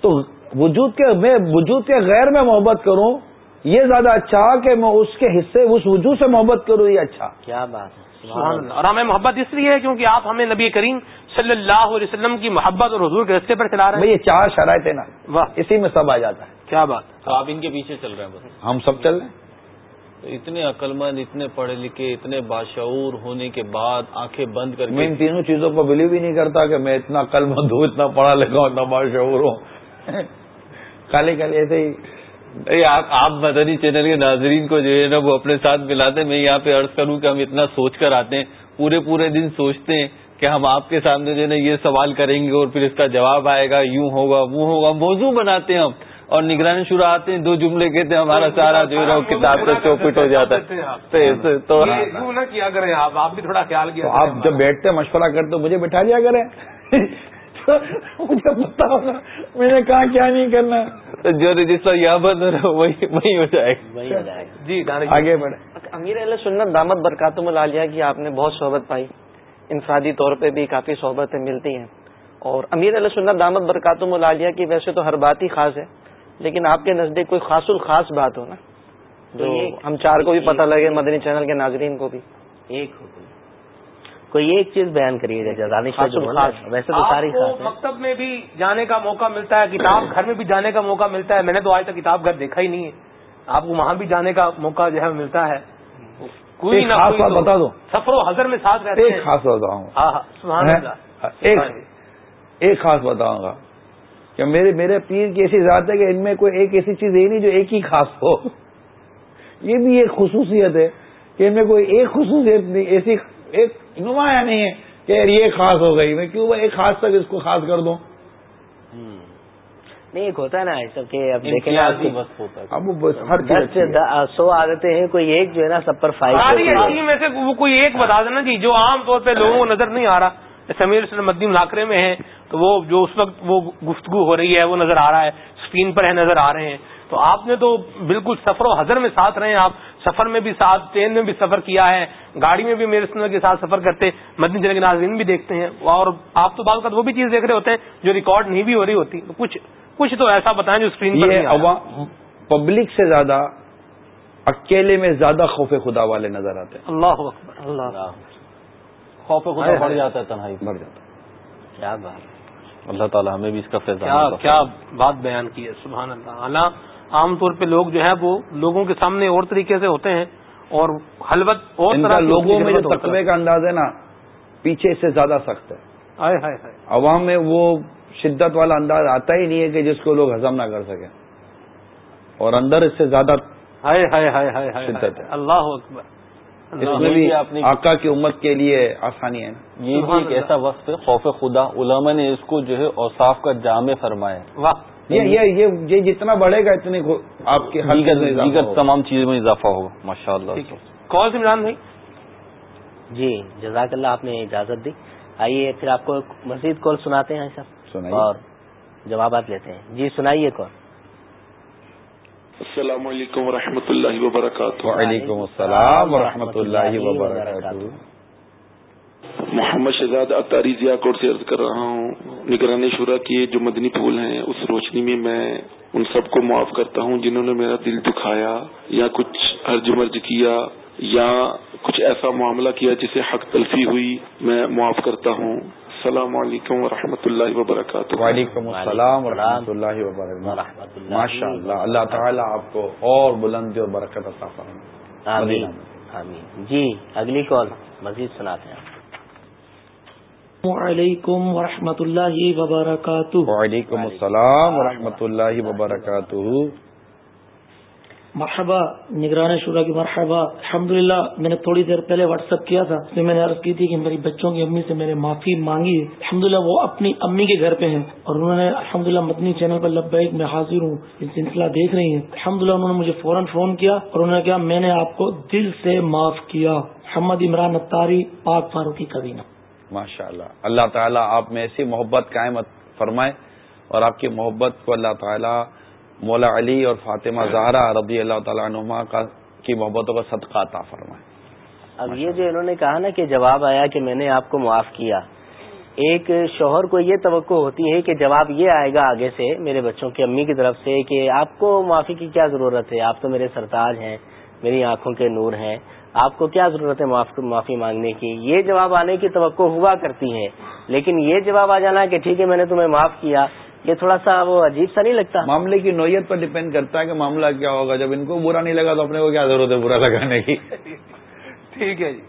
تو وجود کے میں وجود کے غیر میں محبت کروں یہ زیادہ اچھا کہ میں اس کے حصے اس وجود سے محبت کروں یہ اچھا۔ کیا بات ہے سبحان اللہ۔ اور ہمیں محبت اس لیے ہے کیونکہ آپ ہمیں نبی کریم صلی اللہ علیہ وسلم کی محبت اور حضور کے رستے پر چلا رہے ہیں۔ بھائی یہ چار شرائط ہے نا۔ واہ۔ اسی میں سب آ جاتا ہے۔ کیا بات تو آپ ان کے پیچھے چل رہے ہیں بس۔ ہم سب چل رہے ہیں۔ تو اتنے عقل مند اتنے پڑھے لکھے اتنے باشعور ہونے کے بعد آنکھیں بند کر میں ان تینوں چیزوں پر بلیو ہی نہیں کرتا کہ میں اتنا کل مند ہوں اتنا پڑھا لکھا ہوں اتنا باشعور ہوں۔ خالی خالی ایسے ہی آپ مدنی چینل کے ناظرین کو جو ہے نا وہ اپنے ساتھ ملاتے ہیں۔ میں یہاں پہ عرض کروں کہ ہم اتنا سوچ کر آتے ہیں پورے پورے دن سوچتے ہیں کہ ہم آپ کے سامنے جو ہے نا یہ سوال کریں گے اور پھر اس کا جواب آئے گا یوں ہوگا وہ ہوگا موضوع بناتے ہیں ہم۔ اور نگرانی شروع آتے ہیں دو جملے کہتے ہیں ہمارا سارا جو ہے نا وہ کتاب سے چوپٹ ہو جاتا ہے۔ تو کیا کریں آپ آپ بھی تھوڑا خیال کیا آپ جب بیٹھتے مشورہ کرتے تو مجھے بٹھا لیا کریں۔ مجھے پتا ہوگا میں نے کہا کیا نہیں کرنا۔ جو رجسٹر یہاں بند ہو رہا ہے وہی وہی ہو جائے گا۔ جی دانش آگے بڑھے امیر علیہ سنت دامت برکاتم العالیہ کی آپ نے بہت صحبت پائی۔ انفرادی طور پہ بھی کافی صحبتیں ملتی ہیں۔ اور امیر علیہ سنت دامت برکاتم العالیہ کی ویسے تو ہر بات ہی خاص ہے لیکن آپ کے نزدیک کوئی خاص الخاص بات ہو نا جو ہم چار کو بھی پتہ لگے مدنی چینل کے ناظرین کو بھی۔ ایک کوئی ایک چیز بیان کریے گا دانش۔ ویسے تو ساری مکتب میں بھی جانے کا موقع ملتا ہے کتاب گھر میں بھی جانے کا موقع ملتا ہے۔ میں نے تو آج تک کتاب گھر دیکھا ہی نہیں ہے۔ آپ کو وہاں بھی جانے کا موقع جو ہے ملتا ہے۔ کوئی ایک نہ بتا دو۔ سفر و حضر میں ساتھ رہتے ایک خاص بتاؤں۔ گا ہاں ہاں اللہ۔ ایک ایک خاص بتاؤں گا کہ میرے میرے پیر کی ایسی ذات ہے کہ ان میں کوئی ایک ایسی چیز ہے نہیں جو ایک ہی خاص ہو۔ یہ بھی ایک خصوصیت ہے کہ ان میں کوئی ایک خصوصیت نہیں ایسی ایک نمایاں نہیں ہے کہ یہ خاص ہو گئی میں کیوں ایک خاص تک اس کو خاص کر دوں؟ نہیں ایک ہوتا ہے نا ایسا کہ اب دیکھیں اب سو عادتیں ہیں کوئی ایک جو ہے نا سب پر میں سے وہ کوئی ایک بتا دینا جی جو عام طور پہ لوگوں کو نظر نہیں آ رہا۔ سمیر سے مدی مذاکرے میں ہے تو وہ جو اس وقت وہ گفتگو ہو رہی ہے وہ نظر آ رہا ہے اسکرین پر ہے نظر آ رہے ہیں۔ تو آپ نے تو بالکل سفر و حضر میں ساتھ رہے ہیں آپ۔ سفر میں بھی ساتھ ٹرین میں بھی سفر کیا ہے گاڑی میں بھی میرے سنر کے ساتھ سفر کرتے مدنی جنگ کے ناظرین بھی دیکھتے ہیں۔ اور آپ تو بعض وہ بھی چیز دیکھ رہے ہوتے ہیں جو ریکارڈ نہیں بھی ہو رہی ہوتی۔ کچھ کچھ تو ایسا بتائیں جو اسکرین پر پبلک سے زیادہ اکیلے میں زیادہ خوف خدا والے نظر آتے ہیں۔ اللہ اکبر اللہ خوف خدا بڑھ جاتا ہے تنہائی مر جاتا کیا بات۔ اللہ تعالیٰ ہمیں بھی اس کا فیضان کیا عطا کیا بات بیان کی ہے سبحان اللہ۔ عام طور پہ لوگ جو ہے وہ لوگوں کے سامنے اور طریقے سے ہوتے ہیں اور حلوت اور طرح لوگوں میں جو تقوی کا انداز ہے نا پیچھے اس سے زیادہ سخت ہے۔ عوام میں وہ شدت والا انداز آتا ہی نہیں ہے کہ جس کو لوگ ہضم نہ کر سکیں۔ اور اندر اس سے زیادہ ہائے ہائے ہائے ہائے ہائے شدت ہے۔ اللہ اکبر۔ اس میں یہ بھی آقا کی امت کے لیے آسانی ہے۔ نا یہ بھی ایک ایسا وقت ہے خوف خدا علماء نے اس کو جو ہے اوصاف کا جامع فرمایا واہ یہ یہ یہ یہ جتنا بڑھے گا اتنی خو- آپ میں دیگر ہوگا۔ تمام چیزوں میں اضافہ ہوگا ماشاء اللہ ٹھیک ہے۔ کون سے عمران بھائی۔ جی جزاک اللہ آپ نے اجازت دی۔ آئیے پھر آپ کو ایک مزید کال سناتے ہیں صاحب سنائیے۔ اور جوابات لیتے ہیں۔ جی سنائیے کال۔ السلام علیکم ورحمۃ اللہ وبرکاتہ۔ وعلیکم السلام ورحمۃ اللہ وبرکاتہ۔ محمد شہزاد اطاری ضیا کوٹ سے عرض کر رہا ہوں نگرانی شورا کے جو مدنی پھول ہیں اس روشنی میں میں ان سب کو معاف کرتا ہوں جنہوں نے میرا دل دکھایا یا کچھ حرج مرج کیا یا کچھ ایسا معاملہ کیا جسے حق تلفی ہوئی میں معاف کرتا ہوں۔ السلام علیکم ورحمۃ اللہ وبرکاتہ۔ وعلیکم السلام ورحمۃ اللہ وبرکاتہ۔ اللہ ماشاء اللہ اللہ تعالیٰ آپ کو اور بلندی اور برکت عطا فرمائے۔ آمین مدینہ آمین۔ جی اگلی کال مزید سناتے ہیں۔ وعلیکم ورحمۃ اللہ وبرکاتہ. وعلیکم السلام ورحمۃ اللہ وبرکاتہ. مرحبا نگران شورا کی مرحبا. الحمدللہ میں نے تھوڑی دیر پہلے واٹس ایپ کیا تھا اس میں میں نے عرض کی تھی کہ میری بچوں کی امی سے میں نے معافی مانگی الحمدللہ وہ اپنی امی کے گھر پہ ہیں اور انہوں نے الحمدللہ مدنی چینل پر لبیک میں حاضر ہوں یہ سلسلہ دیکھ رہی ہیں۔ الحمدللہ انہوں نے مجھے فوراً فون کیا اور انہوں نے کہا میں نے آپ کو دل سے معاف کیا۔ محمد عمران اتاری پاک فاروقی کبینہ ماشاء اللہ اللہ تعالیٰ آپ میں ایسی محبت قائم فرمائے اور آپ کی محبت کو اللہ تعالیٰ مولا علی اور فاطمہ زہرا رضی اللہ تعالیٰ عنما کا کی محبتوں کا صدقہ عطا فرمائے۔ اب یہ جو انہوں نے کہا نا کہ جواب آیا کہ میں نے آپ کو معاف کیا۔ ایک شوہر کو یہ توقع ہوتی ہے کہ جواب یہ آئے گا آگے سے میرے بچوں کی امی کی طرف سے کہ آپ کو معافی کی کیا ضرورت ہے؟ آپ تو میرے سرتاج ہیں میری آنکھوں کے نور ہیں۔ آپ کو کیا ضرورت ہے معافی مانگنے کی؟ یہ جواب آنے کی توقع ہوا کرتی ہے لیکن یہ جواب آ جانا کہ ٹھیک ہے میں نے تمہیں معاف کیا یہ تھوڑا سا وہ عجیب سا نہیں لگتا؟ معاملے کی نوعیت پر ڈپینڈ کرتا ہے کہ معاملہ کیا ہوگا۔ جب ان کو برا نہیں لگا تو اپنے کو کیا ضرورت ہے برا لگانے کی؟ ٹھیک ہے جی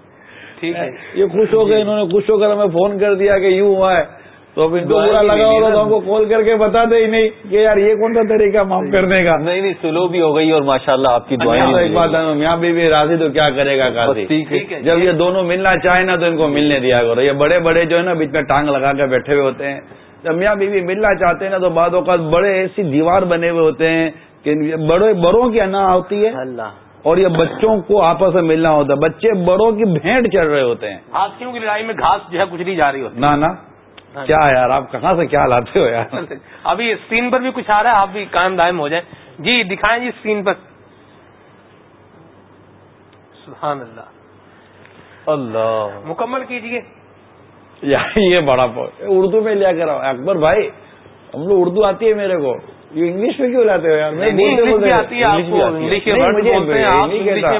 ٹھیک ہے یہ خوش ہو گئے انہوں نے خوش ہو کر ہمیں فون کر دیا کہ یوں ہوا ہے۔ تو اب ان کو برا لگا ہوگا تو ہم کو کال کر کے بتا دے ہی نہیں کہ یار یہ کون سا طریقہ معاف کرنے کا؟ نہیں نہیں سلو بھی ہو گئی اور ماشاء اللہ آپ کی دعائیں ایک بات یہاں بھی راضی تو کیا کرے گا قاضی؟ جب یہ دونوں ملنا چاہے نا تو ان کو ملنے دیا کرو۔ یہ بڑے بڑے جو ہے نا بیچ میں ٹانگ لگا کے بیٹھے ہوئے ہوتے ہیں۔ جب میاں بیوی ملنا چاہتے ہیں نا تو بعد اوقات بڑے ایسی دیوار بنے ہوئے ہوتے ہیں کہ بڑے بڑوں کی انا ہوتی ہے۔ اللہ۔ اور یہ بچوں کو آپس میں ملنا ہوتا ہے۔ بچے بڑوں کی بھینٹ چڑھ رہے ہوتے ہیں۔ ہاتھیوں کی لڑائی میں گھاس جو ہے کچھ نہیں جا رہی ہوتی۔ نا نا ہاں۔ کیا یار آپ کہاں سے کیا لاتے ہو یار؟ ابھی اسکرین پر بھی کچھ آ رہا ہے آپ بھی قائم دائم ہو جائیں۔ جی دکھائیں جی اسکرین پر۔ سبحان اللہ۔ اللہ۔ مکمل کیجیے یہ بڑا اردو میں لیا کر اکبر بھائی ہم لوگ اردو آتی ہے میرے کو۔ یہ انگلش میں کیوں لاتے ہو یار؟ انگلش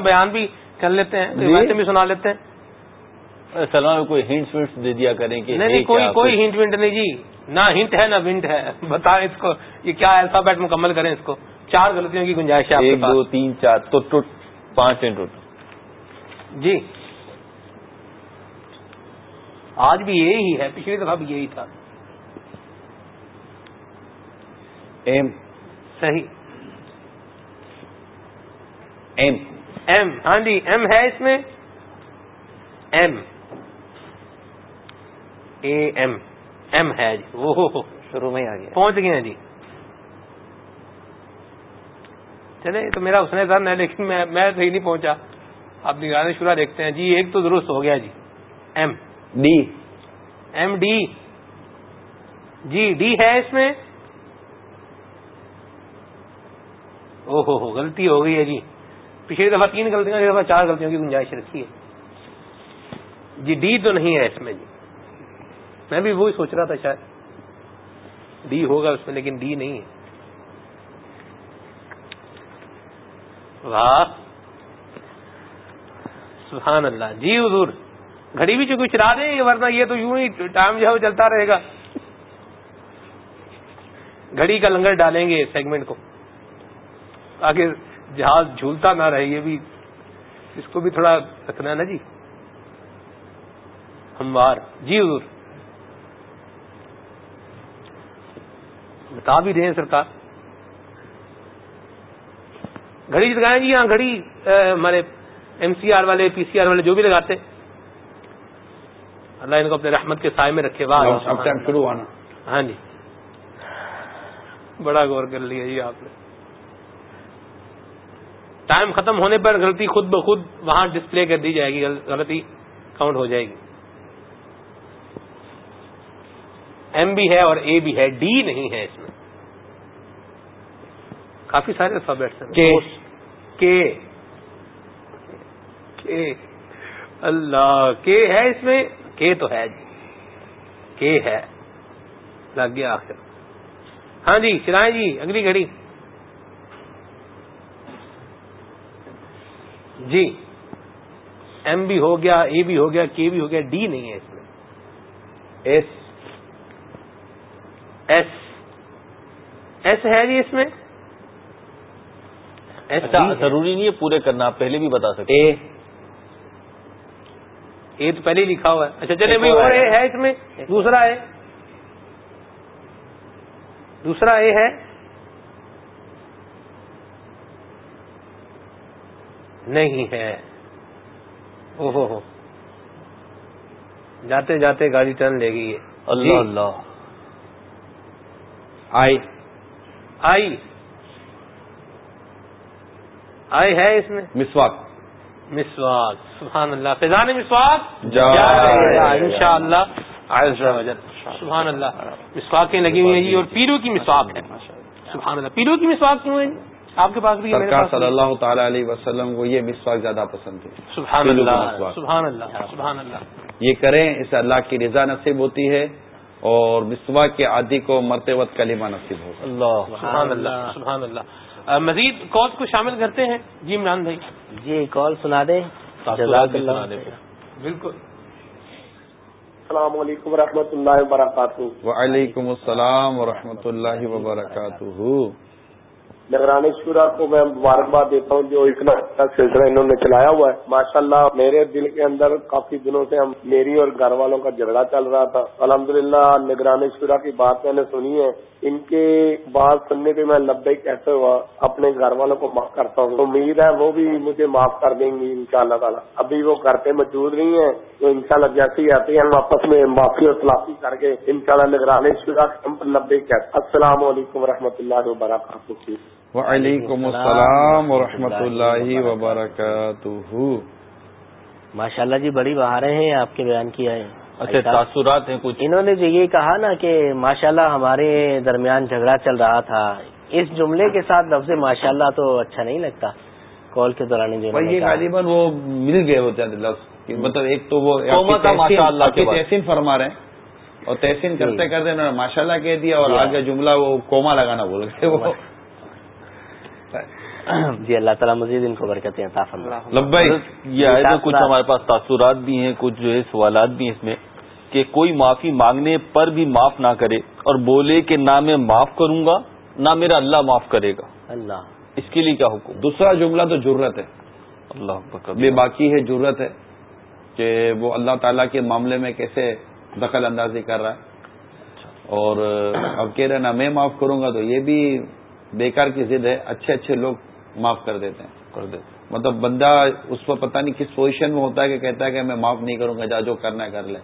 بیان بھی کر لیتے ہیں جی۔ بھی سنا لیتے ہیں۔ سلام کوئی ہنٹ ونٹ دے دیا کریں کہ نہیں کوئی کوئی ہنٹ ونٹ نہیں جی۔ نہ ہنٹ ہے نہ ونٹ ہے۔ بتائیں اس کو یہ کیا ایسا بیٹ مکمل کریں اس کو؟ چار غلطیوں کی گنجائش ہے ایک دو تین چار تو پانچ ٹوٹ جی۔ آج بھی یہی ہے پچھلی دفعہ بھی یہی تھا۔ ایم۔ صحیح۔ ایم۔ ایم۔ ہاں جی ایم ہے اس میں۔ ایم۔ اے ایم ایم ہے جی۔ وہ شروع میں آ گیا۔ پہنچ گئے ہیں جی۔ چلے تو میرا اس نے سر ہے لیکن میں صحیح نہیں پہنچا۔ آپ نگرانی شورا دیکھتے ہیں۔ جی ایک تو درست ہو گیا جی۔ M. D. M D. G D ہے اس میں۔ او ہو ہو غلطی ہو گئی ہے جی۔ پچھلی دفعہ تین غلطیاں دفعہ چار غلطیوں کی گنجائش رکھی ہے۔ جی ڈی تو نہیں ہے اس میں جی۔ میں بھی وہی سوچ رہا تھا شاید۔ ڈی ہوگا اس میں، لیکن ڈی نہیں ہے۔ واہ۔ سبحان اللہ۔ جی حضور، گھڑی بھی چونکہ چلا دیں ورنہ یہ تو یوں ہی ٹائم جو ہے وہ چلتا رہے گا۔ گھڑی کا لنگر ڈالیں گے سیگمنٹ کو۔ تاکہ جہاز جھولتا نہ رہے، یہ بھی اس کو بھی تھوڑا رکھنا ہے نا جی۔ ہموار۔ جی حضور۔ بتا بھی دیں سرکار۔ گھڑی لگائیں جی ہاں گھڑی ہمارے ایم سی آر والے پی سی آر والے جو بھی لگاتے۔ اللہ ان کو اپنے رحمت کے سائے میں رکھے۔ شروع ہونا ہاں جی۔ بڑا غور کر لیا جی آپ نے۔ ٹائم ختم ہونے پر غلطی خود بخود وہاں ڈسپلے کر دی جائے گی غلطی کاؤنٹ ہو جائے گی۔ ایم بھی ہے اور اے بھی ہے ڈی نہیں ہے اس میں. کافی سارے الفابیٹس ہیں. اللہ. کے ہے اس میں? کے تو ہے جی. کے ہے. لگ گیا آخر. ہاں جی چلائیں جی اگلی گھڑی. جی. ایم بھی ہو گیا اے بھی ہو گیا کے بھی ہو گیا ڈی نہیں ہے اس میں. ایس ایس ایس ہے جی اس میں. اچھا ضروری نہیں ہے پورے کرنا آپ پہلے بھی بتا سکتے اے تو پہلے ہی لکھا ہوا ہے۔ اچھا چلے بھائی اور اے ہے۔ اس میں. دوسرا اے دوسرا اے ہے. نہیں ہے۔ او ہو۔ جاتے جاتے گاڑی ٹرن لے گئی ہے اللہ۔ اللہ۔ آئی۔ آئی۔ آئی ہے اس میں؟ مسواک۔ مسواک سبحان اللہ۔ فیضان مسواک؟ ان شاء اللہ سبحان اللہ۔ مسواکیں لگی ہوئی ہیں جی اور پیرو کی مسواک ہے۔ سبحان اللہ۔ پیرو کی مسواک کیوں ہے آپ کے پاس بھی ہے سرکار صلی ہے۔ اللہ تعالی علیہ وسلم کو یہ مسواک زیادہ پسند تھی۔ سبحان اللہ۔ سبحان اللہ۔ سبحان اللہ۔ یہ کریں اس سے اللہ کی رضا نصیب ہوتی ہے۔ اور مسواک کے عادی کو مرتے وقت کلمہ نصیب ہوگا۔ اللہ سبحان اللہ سبحان اللہ۔ مزید کالس کو شامل کرتے ہیں؟ جی عمران بھائی۔ جی کال سنا دیں۔ بالکل۔ السلام علیکم ورحمۃ اللہ وبرکاتہ۔ وعلیکم السلام ورحمۃ اللہ وبرکاتہ۔ نگران شورا کو میں مبارکباد دیتا ہوں، جو اتنا اچھا سلسلہ انہوں نے چلایا ہوا ہے۔ ماشاءاللہ، میرے دل کے اندر کافی دنوں سے ہم میری اور گھر والوں کا جھگڑا چل رہا تھا۔ الحمدللہ نگران شورا کی بات میں نے سنی ہے۔ ان کے بات سننے پہ میں لبے کہتے ہوا اپنے گھر والوں کو معاف کرتا ہوں۔ امید ہے وہ بھی مجھے معاف کر دیں گی ان شاء اللہ تعالیٰ۔ ابھی وہ گھر پہ موجود نہیں ہے تو ان شاء اللہ جیسے ہی آتے ہیں، ہم آپس میں معافی اور تلافی کر کے ان شاء اللہ نگران شورا ہم لبے کہتے السلام علیکم ورحمۃ اللہ وبرکاتہ۔ وعلیکم السلام ورحمۃ اللہ وبرکاتہ۔ ماشاء اللہ جی بڑی بہاریں ہیں آپ کے بیان کی ہے اچھا تاثرات ہیں کچھ۔ انہوں نے جو یہ کہا نا کہ ماشاءاللہ ہمارے درمیان جھگڑا چل رہا تھا اس جملے کے ساتھ لفظ ماشاءاللہ تو اچھا نہیں لگتا۔ کال کے دوران جو یہ۔ غالباً وہ مل گئے ہوتے ہیں لفظ مطلب ایک تو وہ قوما کا تحسین- فرما رہے ہیں اور تحسین کرتے کرتے انہوں نے ماشاء اللہ کہہ دیا اور جی۔ آگے جملہ وہ کوما لگانا بول گئے وہ۔ جی اللہ تعالیٰ مزید ان کو برکتیں عطا فرمائے۔ لبئی یہ آئے تو کچھ۔ ہمارے پاس تاثرات بھی ہیں کچھ جو ہے سوالات بھی ہیں اس میں کہ کوئی معافی مانگنے پر بھی معاف نہ کرے اور بولے کہ نہ میں معاف کروں گا نہ میرا اللہ معاف کرے گا۔ اللہ۔ اس کے لیے کیا حکم؟ دوسرا جملہ تو ضرورت ہے۔ اللہ بے باقی ہے ضرورت ہے کہ وہ اللہ تعالیٰ کے معاملے میں کیسے دخل اندازی کر رہا ہے۔ اور اب کہہ رہے نا میں معاف کروں گا تو یہ بھی بیکار کی ضد ہے۔ اچھے اچھے لوگ معاف کر دیتے ہیں کر دے مطلب بندہ اس پر پتہ نہیں کس پوزیشن میں ہوتا ہے کہ کہتا ہے کہ میں معاف نہیں کروں گا جا جو کرنا کر لے۔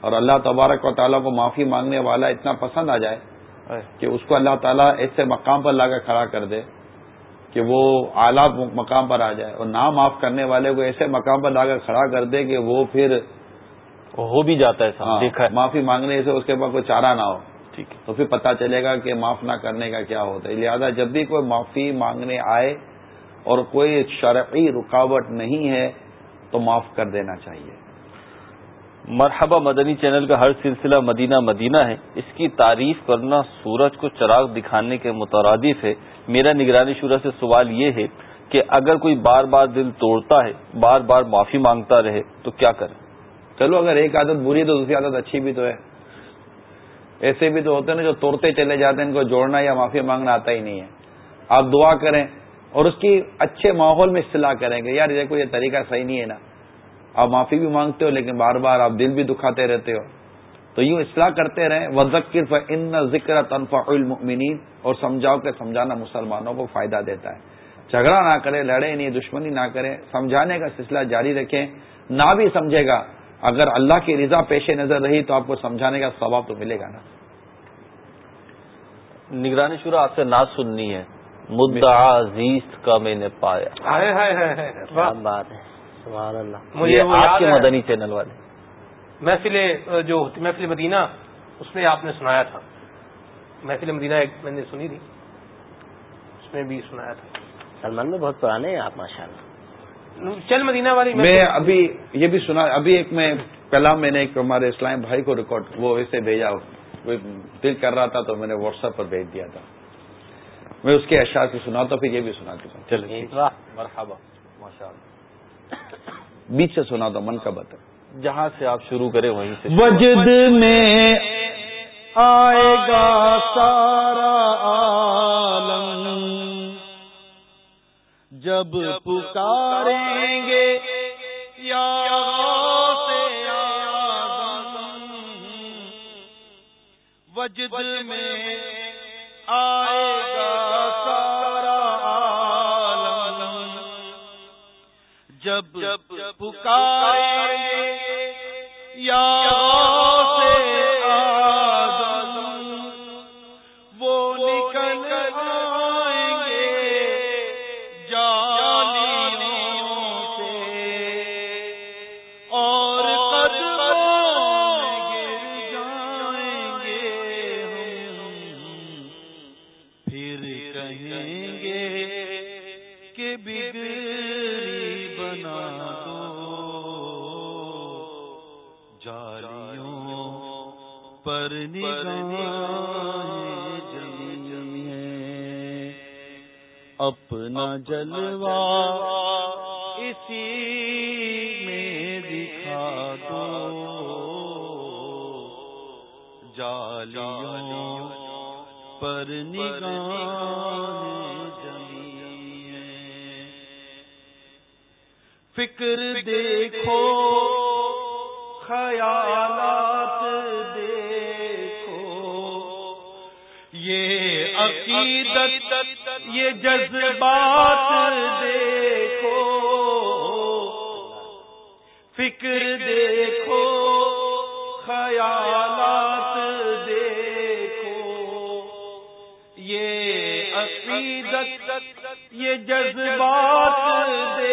اور اللہ تبارک و تعالیٰ کو معافی مانگنے والا اتنا پسند آ جائے کہ اس کو اللہ تعالیٰ ایسے مقام پر لا کر کھڑا کر دے کہ وہ اعلیٰ مقام پر آ جائے۔ اور نہ معاف کرنے والے کو ایسے مقام پر لا کر کھڑا کر دے کہ وہ پھر ہو بھی جاتا ہاں، ہے۔ معافی مانگنے سے اس کے پاس کوئی چارہ نہ ہو۔ ٹھیک ہے۔ تو پھر پتہ چلے گا کہ معاف نہ کرنے کا کیا ہوتا ہے۔ لہذا جب بھی کوئی معافی مانگنے آئے اور کوئی شرعی رکاوٹ نہیں ہے تو معاف کر دینا چاہیے۔ مرحبا مدنی چینل کا ہر سلسلہ مدینہ مدینہ ہے۔ اس کی تعریف کرنا سورج کو چراغ دکھانے کے مترادف ہے۔ میرا نگرانی شورا سے سوال یہ ہے کہ اگر کوئی بار بار دل توڑتا ہے بار بار معافی مانگتا رہے تو کیا کرے؟ چلو اگر ایک عادت بری تو دوسری عادت اچھی بھی تو ہے۔ ایسے بھی تو ہوتے ہیں نا جو توڑتے چلے جاتے ہیں، ان کو جوڑنا یا معافی مانگنا آتا ہی نہیں ہے۔ آپ دعا کریں اور اس کی اچھے ماحول میں اصلاح کریں گے یار، دیکھو، یہ طریقہ صحیح نہیں ہے نا۔ آپ معافی بھی مانگتے ہو، لیکن بار بار آپ دل بھی دکھاتے رہتے ہو۔ تو یوں اصلاح کرتے رہیں۔ وزکر ان ذکر تنفع المؤمنین اور سمجھاؤ کہ سمجھانا مسلمانوں کو فائدہ دیتا ہے۔ جھگڑا نہ کرے لڑے نہیں، دشمنی نہ کرے سمجھانے کا سلسلہ جاری رکھیں۔ نہ بھی سمجھے گا۔ اگر اللہ کی رضا پیش نظر رہی تو آپ کو سمجھانے کا ثواب تو ملے گا نا۔ نگرانی شورا آپ سے ناز سننی ہے۔ مدعا زیست کا میں نے پایا۔ ہائے ہائے ہائے ہائے۔ کیا بات ہے۔ سبحان اللہ۔ مجھے آپ کے مدنی چینل والے۔ محفل جو محفل مدینہ اس میں آپ نے سنایا تھا۔ محفل مدینہ ایک میں نے سنی تھی۔ اس میں بھی سنایا تھا۔ سلمان میں بہت پرانے ہیں آپ ماشاء اللہ چل مدینہ والی میں ابھی یہ بھی سنا ابھی ایک میں کلام میں نے ایک ہمارے اسلام بھائی کو ریکارڈ وہ ویسے بھیجا۔ وہ دل کر رہا تھا تو میں نے واٹس ایپ پر بھیج دیا تھا۔ میں اس کے اشعار کی سنا تو پھر یہ بھی سنا چکا واہ مرحبا ماشاء اللہ بیچ سے سنا تو من کا بتا۔ جہاں سے آپ شروع کریں وہیں سے وجد میں آئے گا سارا جب پکاریں گے یا وجد میں آئے گا سارا عالم۔ جب پکاریں گے یا اپنا جلوا اسی میں دکھا دو۔ جالیوں پر نگاہ فکر دیکھو، خیالات دیکھو۔ یہ عقیدت یہ جذبات دیکھو فکر دیکھو خیالات دیکھو۔ یہ عقیدت یہ جذبات دیکھو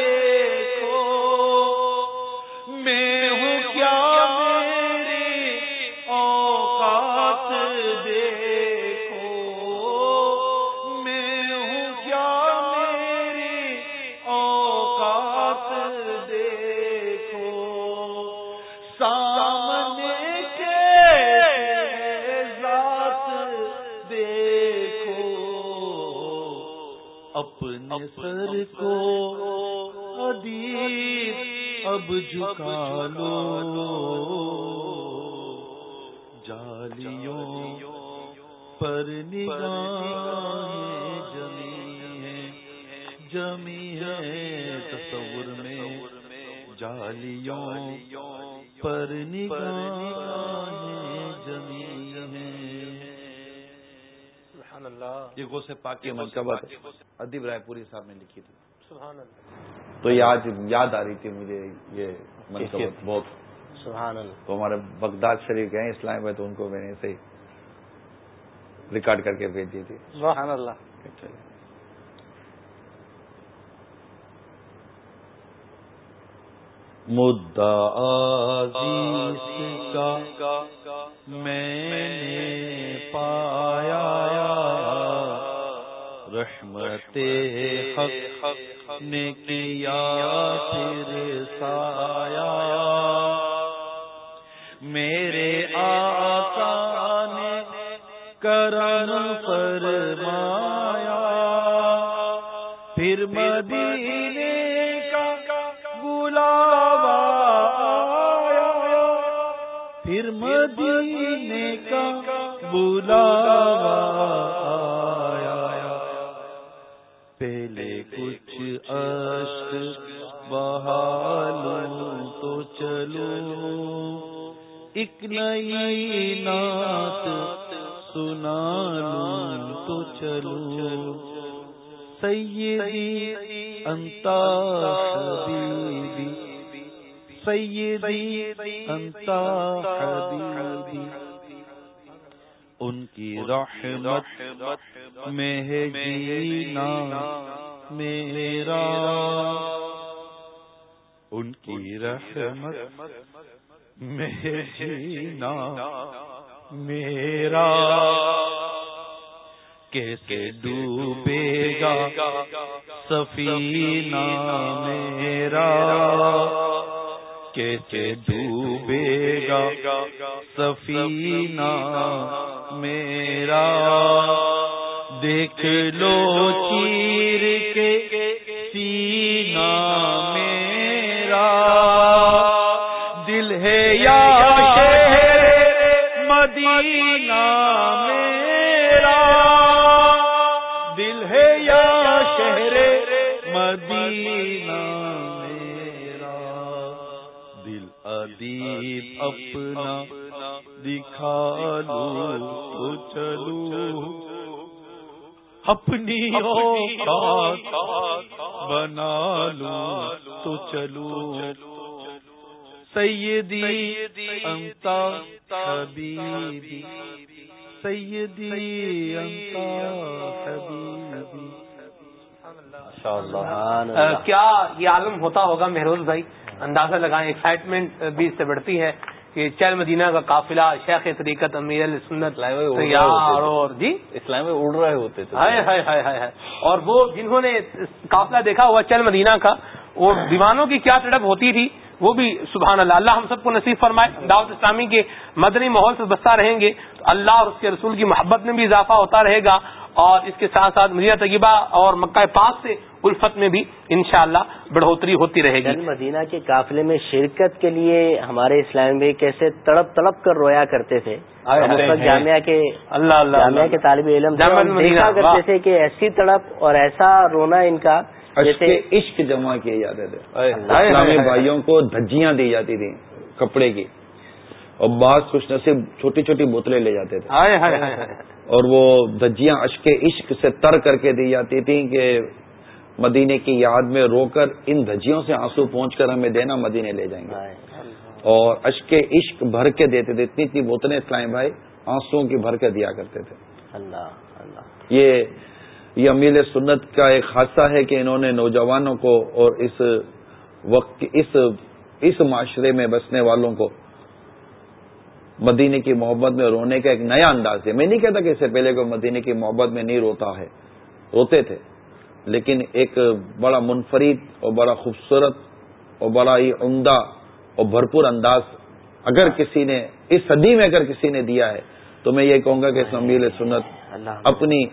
اپنے سر کو ادیب اب جھکا لو جالیوں پر نگاہ جمی ہے جمی ہے تصور میں۔ جالیوں پر نگاہ جمی ہے یہ غوث پاک کی منقبت ادیب رائے پوری صاحب نے لکھی تھی۔ سبحان اللہ۔ تو یہ آج یاد آ رہی تھی مجھے یہ بہت۔ سبحان اللہ۔ تو ہمارے بغداد شریف گئے اسلام میں تو ان کو میں نے ایسے ہی ریکارڈ کر کے بھیج دی تھی۔ سبحان اللہ۔ مدعا کا میں نے پایا۔ رحمت حق نے کیا پھر سایا میرے آقا نے کرم فرمایا۔ پھر مدینے کا بلاوا آیا۔ پھر مدینے کا بلاوا اشک بہالوں تو چلو ایک نئی نعت تو چلو سیدی انتا حبیبی، سیدی انتا حبیبی، ان کی رحمت میں ہے جینا۔ میرا، ان کی رحمت میں ہے جینا میرا، کیسے ڈوبے گا سفینہ میرا، کیسے ڈوبے گا سفینہ میرا۔ دیکھ لو چیر کے سینا میں اپنی اوقات بنا لو تو چلو سیدی انتا حبیبی۔ سیدی انتا حبیبی۔ کیا یہ عالم ہوتا ہوگا مہروز بھائی؟ اندازہ لگائیں ایکسائٹمنٹ بھی اس سے بڑھتی ہے۔ کہ چل مدینہ کا قافلہ شیخ طریقت امیر السنت اور جی؟ اسلام میں اڑ رہے ہوتے تھے۔ ہائے ہائے ہائے ہائے اور وہ جنہوں نے قافلہ دیکھا ہوا چل مدینہ کا وہ دیوانوں کی کیا تڑپ ہوتی تھی وہ بھی سبحان اللہ اللہ ہم سب کو نصیب فرمائے۔ دعوت اسلامی کے مدنی ماحول سے بستہ رہیں گے تو اللہ اور اس کے رسول کی محبت میں بھی اضافہ ہوتا رہے گا۔ اور اس کے ساتھ ساتھ مدینہ طیبہ اور مکہ پاک سے الفت میں بھی انشاءاللہ بڑھوتری ہوتی رہے گی۔ مدینہ کے قافلے میں شرکت کے لیے ہمارے اسلام بھائی کیسے تڑپ تڑپ کر رویا کرتے تھے جامعہ کے اللہ اللہ جامعہ کے طالب علم دیکھا کرتے تھے کہ ایسی تڑپ اور ایسا رونا ان کا جیسے عشق جمع کیے جاتے تھے۔ بھائیوں کو دھجیاں دی جاتی تھیں کپڑے کی۔ اور بعض خوش نصیب چھوٹی چھوٹی بوتلیں لے جاتے تھے۔ اور وہ دھجیاں اشک عشق سے تر کر کے دی جاتی تھیں کہ مدینے کی یاد میں رو کر ان دھجیوں سے آنسو پہنچ کر ہمیں دینا مدینے لے جائیں گے۔ اور اشک عشق بھر کے دیتے تھے اتنی اتنی بوتلیں اسلام بھائی آنسو کی بھر کے دیا کرتے تھے۔ اللہ اللہ۔ یہ یہ امیل سنت کا ایک حادثہ ہے کہ انہوں نے نوجوانوں کو اور اس وقت اس اس معاشرے میں بسنے والوں کو مدینے کی محبت میں رونے کا ایک نیا انداز ہے میں نہیں کہتا کہ اس سے پہلے کوئی مدینے کی محبت میں نہیں روتا ہے۔ روتے تھے۔ لیکن ایک بڑا منفرد اور بڑا خوبصورت اور بڑا ہی عمدہ اور بھرپور انداز اگر کسی نے اس صدی میں اگر کسی نے دیا ہے تو میں یہ کہوں گا کہ اس امیل سنت اپنی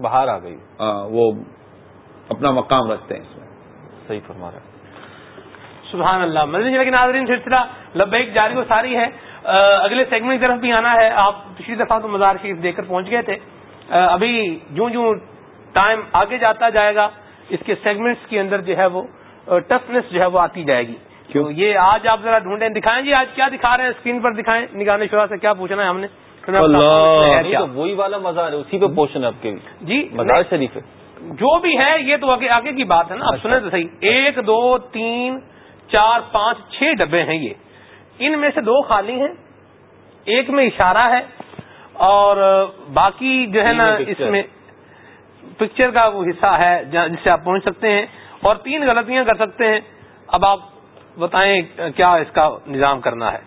باہر آ گئی۔ وہ اپنا مقام رکھتے ہیں اس میں۔ صحیح فرما رہے سبحان اللہ۔ مدنی کے ناظرین سلسلہ لبیک جاری و ساری ہے۔ اگلے سیگمنٹ کی طرف بھی آنا ہے۔ آپ پچھلی دفعہ تو مزار شریف دے کر پہنچ گئے تھے۔ ابھی جوں جوں ٹائم آگے جاتا جائے گا اس کے سیگمنٹس کے اندر جو ہے وہ ٹفنس جو ہے وہ آتی جائے گی۔ کیوں؟ یہ آج آپ ذرا ڈھونڈیں۔ دکھائیں جی آج کیا دکھا رہے ہیں؟ اسکرین پر دکھائیں۔ نگانے شورا سے کیا پوچھنا ہے ہم نے؟ وہی والا مزار ہے اسی پہ پوشن آپ کے جی مزار شریف ہے۔ جو بھی ہے یہ تو آگے کی بات ہے نا آپ سنیں تو صحیح۔ ایک دو تین چار پانچ چھ ڈبے ہیں یہ۔ ان میں سے دو خالی ہیں ایک میں اشارہ ہے اور باقی جو ہے نا اس میں پکچر کا وہ حصہ ہے جس سے آپ پہنچ سکتے ہیں اور تین غلطیاں کر سکتے ہیں۔ اب آپ بتائیں کیا اس کا نظام کرنا ہے۔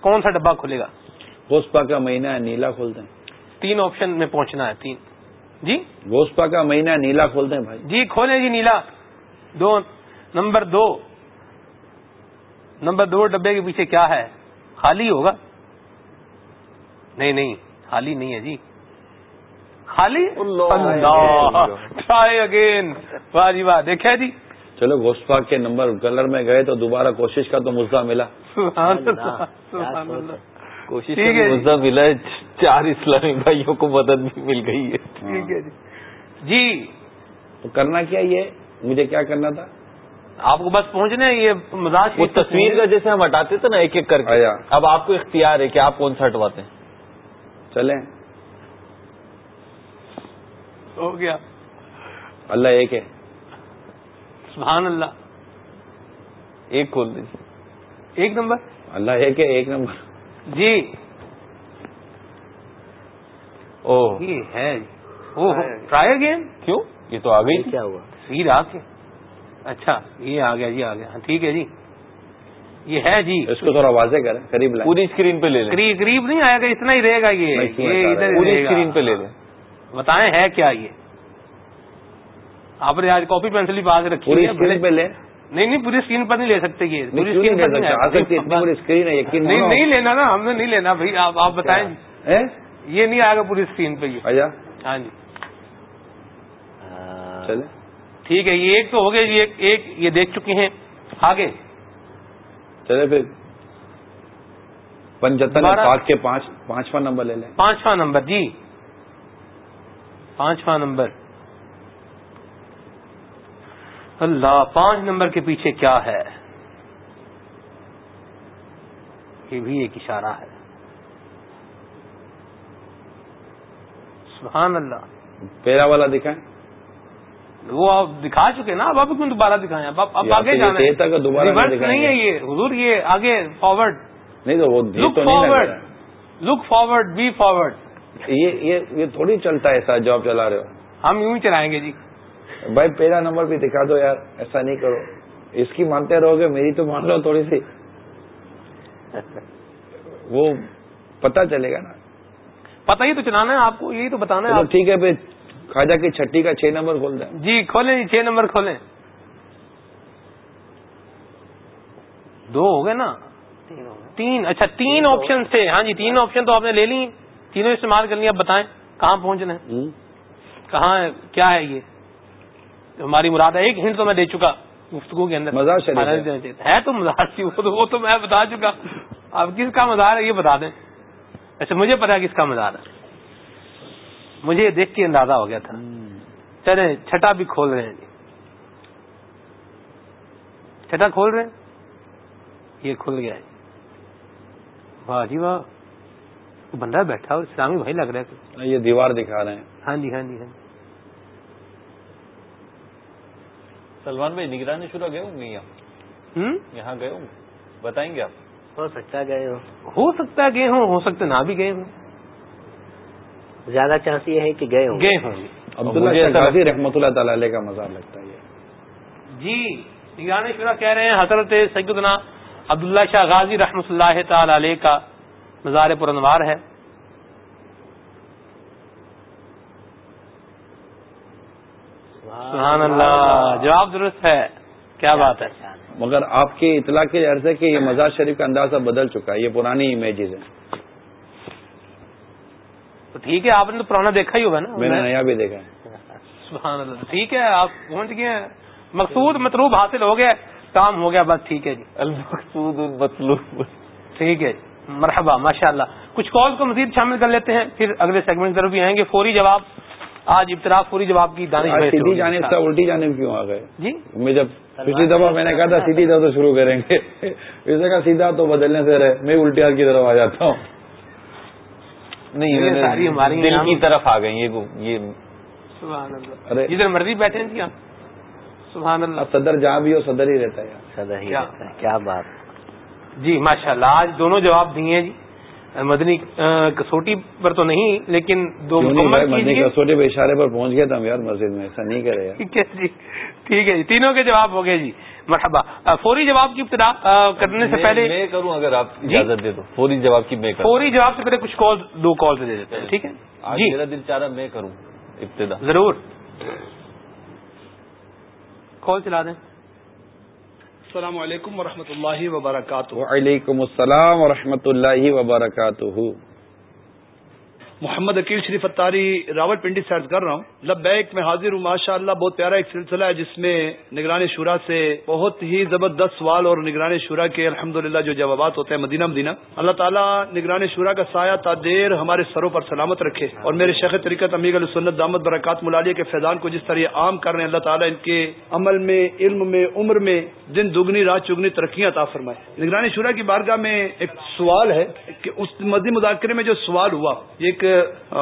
کون سا ڈبہ کھلے گا؟ گوشپا کا مہینہ ہے نیلا کھول دیں۔ تین آپشن میں پہنچنا ہے تین۔ جی؟ گوشپا کا مہینہ نیلا کھول دیں بھائی۔ جی کھولیں جی نیلا۔ دو نمبر دو۔ نمبر دو ڈبے کے پیچھے کیا ہے؟ خالی ہوگا؟ نہیں نہیں خالی نہیں ہے جی۔ خالی؟ ٹرائی اگین واہ جی واہ دیکھا جی؟ چلو گوشت پاک کے نمبر کلر میں گئے تو دوبارہ کوشش کا تو مزہ ملا۔ کوشش مزہ ملا ہے۔ چار اسلامی بھائیوں کو مدد بھی مل گئی ہے۔ ٹھیک ہے جی۔ جی۔ تو کرنا کیا یہ؟ مجھے کیا کرنا تھا؟ آپ کو بس پہنچنے یہ مزاج وہ تصویر کا جیسے ہم ہٹاتے تھے نا ایک ایک کر کے۔ اب آپ کو اختیار ہے کہ آپ کون سا ہٹواتے ہیں۔ چلیں۔ ہو گیا۔ اللہ ایک ہے۔ سبحان اللہ۔ ایک کھول دیجیے ایک نمبر؟ اللہ ایک ہے ایک نمبر۔ جی۔ او ہے۔ ٹرائی اگین کیوں؟ یہ تو آ گئی کیا ہوا؟ سیدھ آ کے اچھا یہ آ گیا جی آ گیا۔ ٹھیک ہے جی۔ یہ ہے جی۔ اس کو تھوڑا واضح کریں قریب لائیں۔ پوری اسکرین پہ لے لیں۔ قریب قریب نہیں آئے گا اتنا ہی رہے گا یہ۔ ادھر پوری اسکرین پہ لے لیں۔ بتائیں ہے کیا یہ؟ آپ نے آج کاپی پینسل بھی پاس رکھی پوری اسکرین پہ لیں نہیں نہیں پوری اسکرین پر نہیں لے سکتے یہ۔ پوری اسکرین پر اسکرین ہے یقین نہیں نہیں لینا نا ہم نے نہیں لینا بھائی۔ آپ آپ بتائیں۔ یہ نہیں آئے گا پوری اسکرین پہ یہ۔ ہاں جی۔ چلے ٹھیک ہے یہ ایک تو ہو گیا جی ایک یہ دیکھ چکے ہیں۔ آگے۔ چلے پھر۔ پنچہتر پانچ کے پانچ پانچواں نمبر لے لیں۔ پانچواں نمبر جی۔ پانچواں نمبر۔ اللہ پانچ نمبر کے پیچھے کیا ہے؟ یہ بھی ایک اشارہ ہے۔ سبحان اللہ۔ پیرا والا دکھائیں وہ آپ دکھا چکے نا اب آپ کیوں دوبارہ دکھائیں اب اب آگے جانا ریورس نہیں ہے یہ حضور یہ آگے فارورڈ نہیں تو وہ look forward look forward be forward یہ تھوڑی چلتا ہے ایسا جو آپ چلا رہے ہو۔ ہم یوں ہی چلائیں گے جی۔ بھائی پہلا نمبر بھی دکھا دو یار ایسا نہیں کرو۔ اس کی مانتے رہو گے میری تو مان لو تھوڑی سی۔ وہ پتا چلے گا نا۔ پتا ہی تو چلانا ہے آپ کو یہی تو بتانا ہے۔ ٹھیک ہے خواجہ کی چھٹی کا چھ نمبر کھول دیں۔ جی کھولیں جی چھ نمبر کھولیں۔ دو ہو گئے نا؟ تین اچھا تین آپشن تھے۔ ہاں جی تین آپشن تو آپ نے لے لی۔ تینوں استعمال کر لیا اب بتائیں کہاں پہنچنا ہے؟ کہاں ہے؟ کیا ہے یہ؟ ہماری مراد ہے ایک ہنٹ تو میں دے چکا گفتگو کے اندر۔ ہے۔ تو مزار سی وہ تو میں بتا چکا۔ اب کس کا مزار ہے؟ یہ بتا دیں۔ اچھا مجھے پتا کس کا مزار ہے۔ مجھے دیکھ کے اندازہ ہو گیا تھا۔ چلے چھٹا بھی کھول رہے ہیں۔ جی چھٹا کھول رہے ہیں؟ یہ کھل گیا جی واہ جی واہ۔ بندہ بیٹھا اور اسلامی بھائی لگ رہا ہے۔ یہ دیوار دکھا رہے ہیں۔ ہاں جی ہاں جی ہاں جی۔ سلمان بھائی نگرانی شروع گئے ہوں گے یہاں یہاں گئے ہوں بتائیں گے آپ؟ ہو سکتا ہے گئے ہو ہو سکتا ہے گئے ہوں ہو سکتا نہ بھی گئے ہوں۔ زیادہ چانس یہ ہے کہ گئے ہوں گئے ہوں عبداللہ رحمۃ اللہ تعالی کا مزار لگتا ہے۔ جی نگرانی شورا کہہ رہے ہیں حضرت سیدنا عبداللہ شاہ غازی رحمۃ اللہ تعالی علیہ کا مزار پرنوار ہے۔ سبحان اللہ جواب درست ہے۔ کیا بات ہے؟ مگر آپ کی اطلاع کے عرض ہے کہ یہ مزار شریف کا اندازہ بدل چکا ہے یہ پرانی امیجز ہیں۔ تو ٹھیک ہے آپ نے تو پرانا دیکھا ہی ہوگا نا۔ میں نے نیا بھی دیکھا ہے۔ سبحان اللہ ٹھیک ہے آپ پہنچ گئے ہیں۔ مقصود مطلوب حاصل ہو گیا کام ہو گیا بس ٹھیک ہے جی۔ المقصود مطلوب۔ ٹھیک ہے مرحبا ماشاء اللہ کچھ کال کو مزید شامل کر لیتے ہیں پھر اگلے سیگمنٹ طرف بھی آئیں گے۔ فوری جواب۔ آج ابتدا فوری جواب کی دانش سیدھی جانے سے الٹی جانے میں کیوں آ گئے؟ جی؟ میں جب پچھلی دفعہ میں نے کہا تھا سیدھی طرف شروع کریں گے۔ اسے کہا سیدھا تو بدلنے سے رہے میں الٹی کی طرف آ جاتا ہوں۔ نہیں ساری ہماری دل کی طرف آ گئی یہ ارے جدھر مرضی بیٹھے ہیں جی آپ۔ سبحان اللہ۔ صدر جہاں بھی ہو صدر ہی رہتا ہے صدر ہی رہتا ہے۔ کیا بات۔ جی ماشاء اللہ آج دونوں جواب دیے ہیں جی۔ مدنی کسوٹی پر تو نہیں لیکن دو مدنی کسوٹی پہ اشارے پر پہنچ گیا تھا ہم یار مسجد میں ایسا نہیں کرے ٹھیک ہے جی۔ ٹھیک ہے جی تینوں کے جواب ہو گئے جی۔ مرحبا. فوری جواب کی ابتدا کرنے سے پہلے میں کروں اگر آپ اجازت دے دو فوری جواب کی میں کروں. فوری جواب سے پہلے کچھ کال دو کال سے دے دیتے ہیں ٹھیک ہے؟ جی؟ میرا دل چاہ رہا میں کروں ابتدا. ضرور. کال چلا دیں۔ السلام علیکم ورحمۃ اللہ وبرکاتہ۔ وعلیکم السلام ورحمۃ اللہ وبرکاتہ۔ محمد عقیل شریف اتاری، راوت پنڈی سے عرض کر رہا ہوں۔ لبیک میں حاضر ہوں ماشاء اللہ بہت پیارا ایک سلسلہ ہے، جس میں نگرانی شورا سے بہت ہی زبردست سوال اور نگرانی شورا کے الحمد جو جوابات ہوتے ہیں، مدینہ مدینہ۔ اللہ تعالیٰ نگرانی شورا کا سایہ تادیر ہمارے سروں پر سلامت رکھے اور میرے شیخ طریقت امیغ السنت دامت برکات ملالیہ کے فیضان کو جس طرح یہ عام کر رہے ہیں، اللہ تعالیٰ ان کے عمل میں، علم میں، عمر میں دن دگنی، رات چگنی ترقیاں عطا فرمائے۔ نگرانی شورا کی بارگاہ میں ایک سوال ہے کہ اس مزید مذاکرے میں جو سوال ہوا ایک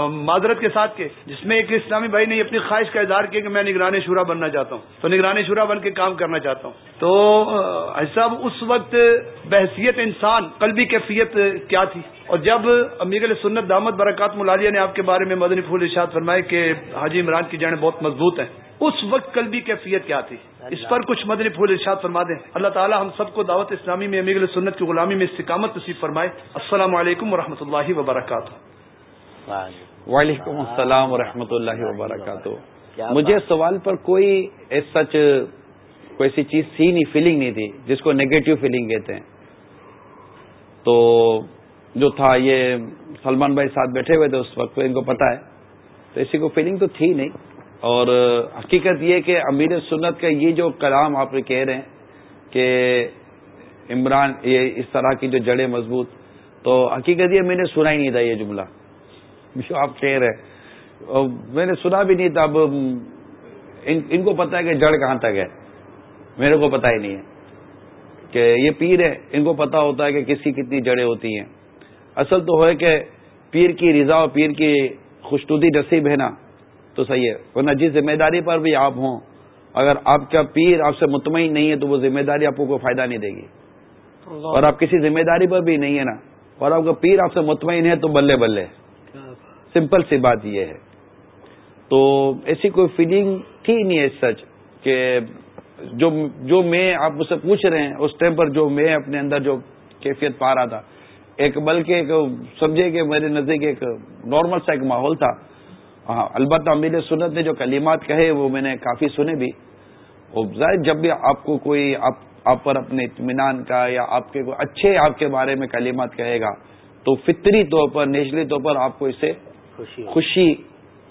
معذرت کے ساتھ کے جس میں ایک اسلامی بھائی نے اپنی خواہش کا اظہار کیا کہ میں نگرانی شورا بننا چاہتا ہوں، تو نگرانی شورا بن کے کام کرنا چاہتا ہوں۔ تو صاحب، اس وقت بحثیت انسان، قلبی کیفیت کیا تھی؟ اور جب امیغل سنت دامت برکات ملالیہ نے آپ کے بارے میں مدنی پھول ارشاد فرمائے کہ حاجی عمران کی جڑیں بہت مضبوط ہیں، اس وقت قلبی کیفیت کیا تھی؟ اس پر کچھ مدنی پھول ارشاد فرما دیں۔ اللہ تعالی ہم سب کو دعوت اسلامی میں امیغل سنت کی غلامی میں استقامت نصیب فرمائے۔ السلام علیکم و اللہ وبرکاتہ۔ وعلیکم السلام ورحمۃ اللہ وبرکاتہ۔ مجھے سوال پر کوئی سچ کوئی ایسی چیز تھی نہیں فیلنگ نہیں تھی جس کو نیگیٹو فیلنگ کہتے ہیں۔ تو جو تھا یہ سلمان بھائی ساتھ بیٹھے ہوئے تھے اس وقت ان کو پتا ہے۔ تو اسی کو فیلنگ تو تھی نہیں۔ اور حقیقت یہ کہ امیر سنت کا یہ جو کلام آپ کہہ رہے ہیں کہ عمران یہ اس طرح کی جو جڑیں مضبوط تو حقیقت یہ میں نے سنا ہی نہیں تھا یہ جملہ۔ جو آپ کہہ رہے میں نے سنا بھی نہیں تھا اب ان کو پتا ہے کہ جڑ کہاں تک ہے۔ میرے کو پتا ہی نہیں ہے کہ یہ پیر ہے ان کو پتا ہوتا ہے کہ کس کی کتنی جڑیں ہوتی ہیں۔ اصل تو ہے کہ پیر کی رضا اور پیر کی خوشنودی نصیب ہے نا۔ تو صحیح ہے۔ ورنہ جس ذمہ داری پر بھی آپ ہوں اگر آپ کا پیر آپ سے مطمئن نہیں ہے تو وہ ذمہ داری آپ کو کوئی فائدہ نہیں دے گی۔ اور آپ کسی ذمہ داری پر بھی نہیں ہے نا۔ اور آپ کا پیر آپ سے مطمئن ہے تو بلے بلے۔ سمپل سی بات یہ ہے۔ تو ایسی کوئی فیلنگ تھی نہیں ہے سچ کہ جو جو میں آپ مجھ سے پوچھ رہے ہیں، اس ٹائم پر جو میں اپنے اندر جو کیفیت پا رہا تھا، ایک بلکہ ایک سمجھے کہ میرے نزدیک ایک نارمل سا ایک ماحول تھا۔ ہاں البتہ امیر سنت نے جو کلمات کہے، وہ میں نے کافی سنے بھی۔ ظاہر جب بھی آپ کو کوئی، آپ آپ پر اپنے اطمینان کا یا آپ کے کوئی اچھے آپ کے بارے میں کلمات کہے گا، تو فطری طور پر، نیچرلی طور پر آپ کو اسے خوشی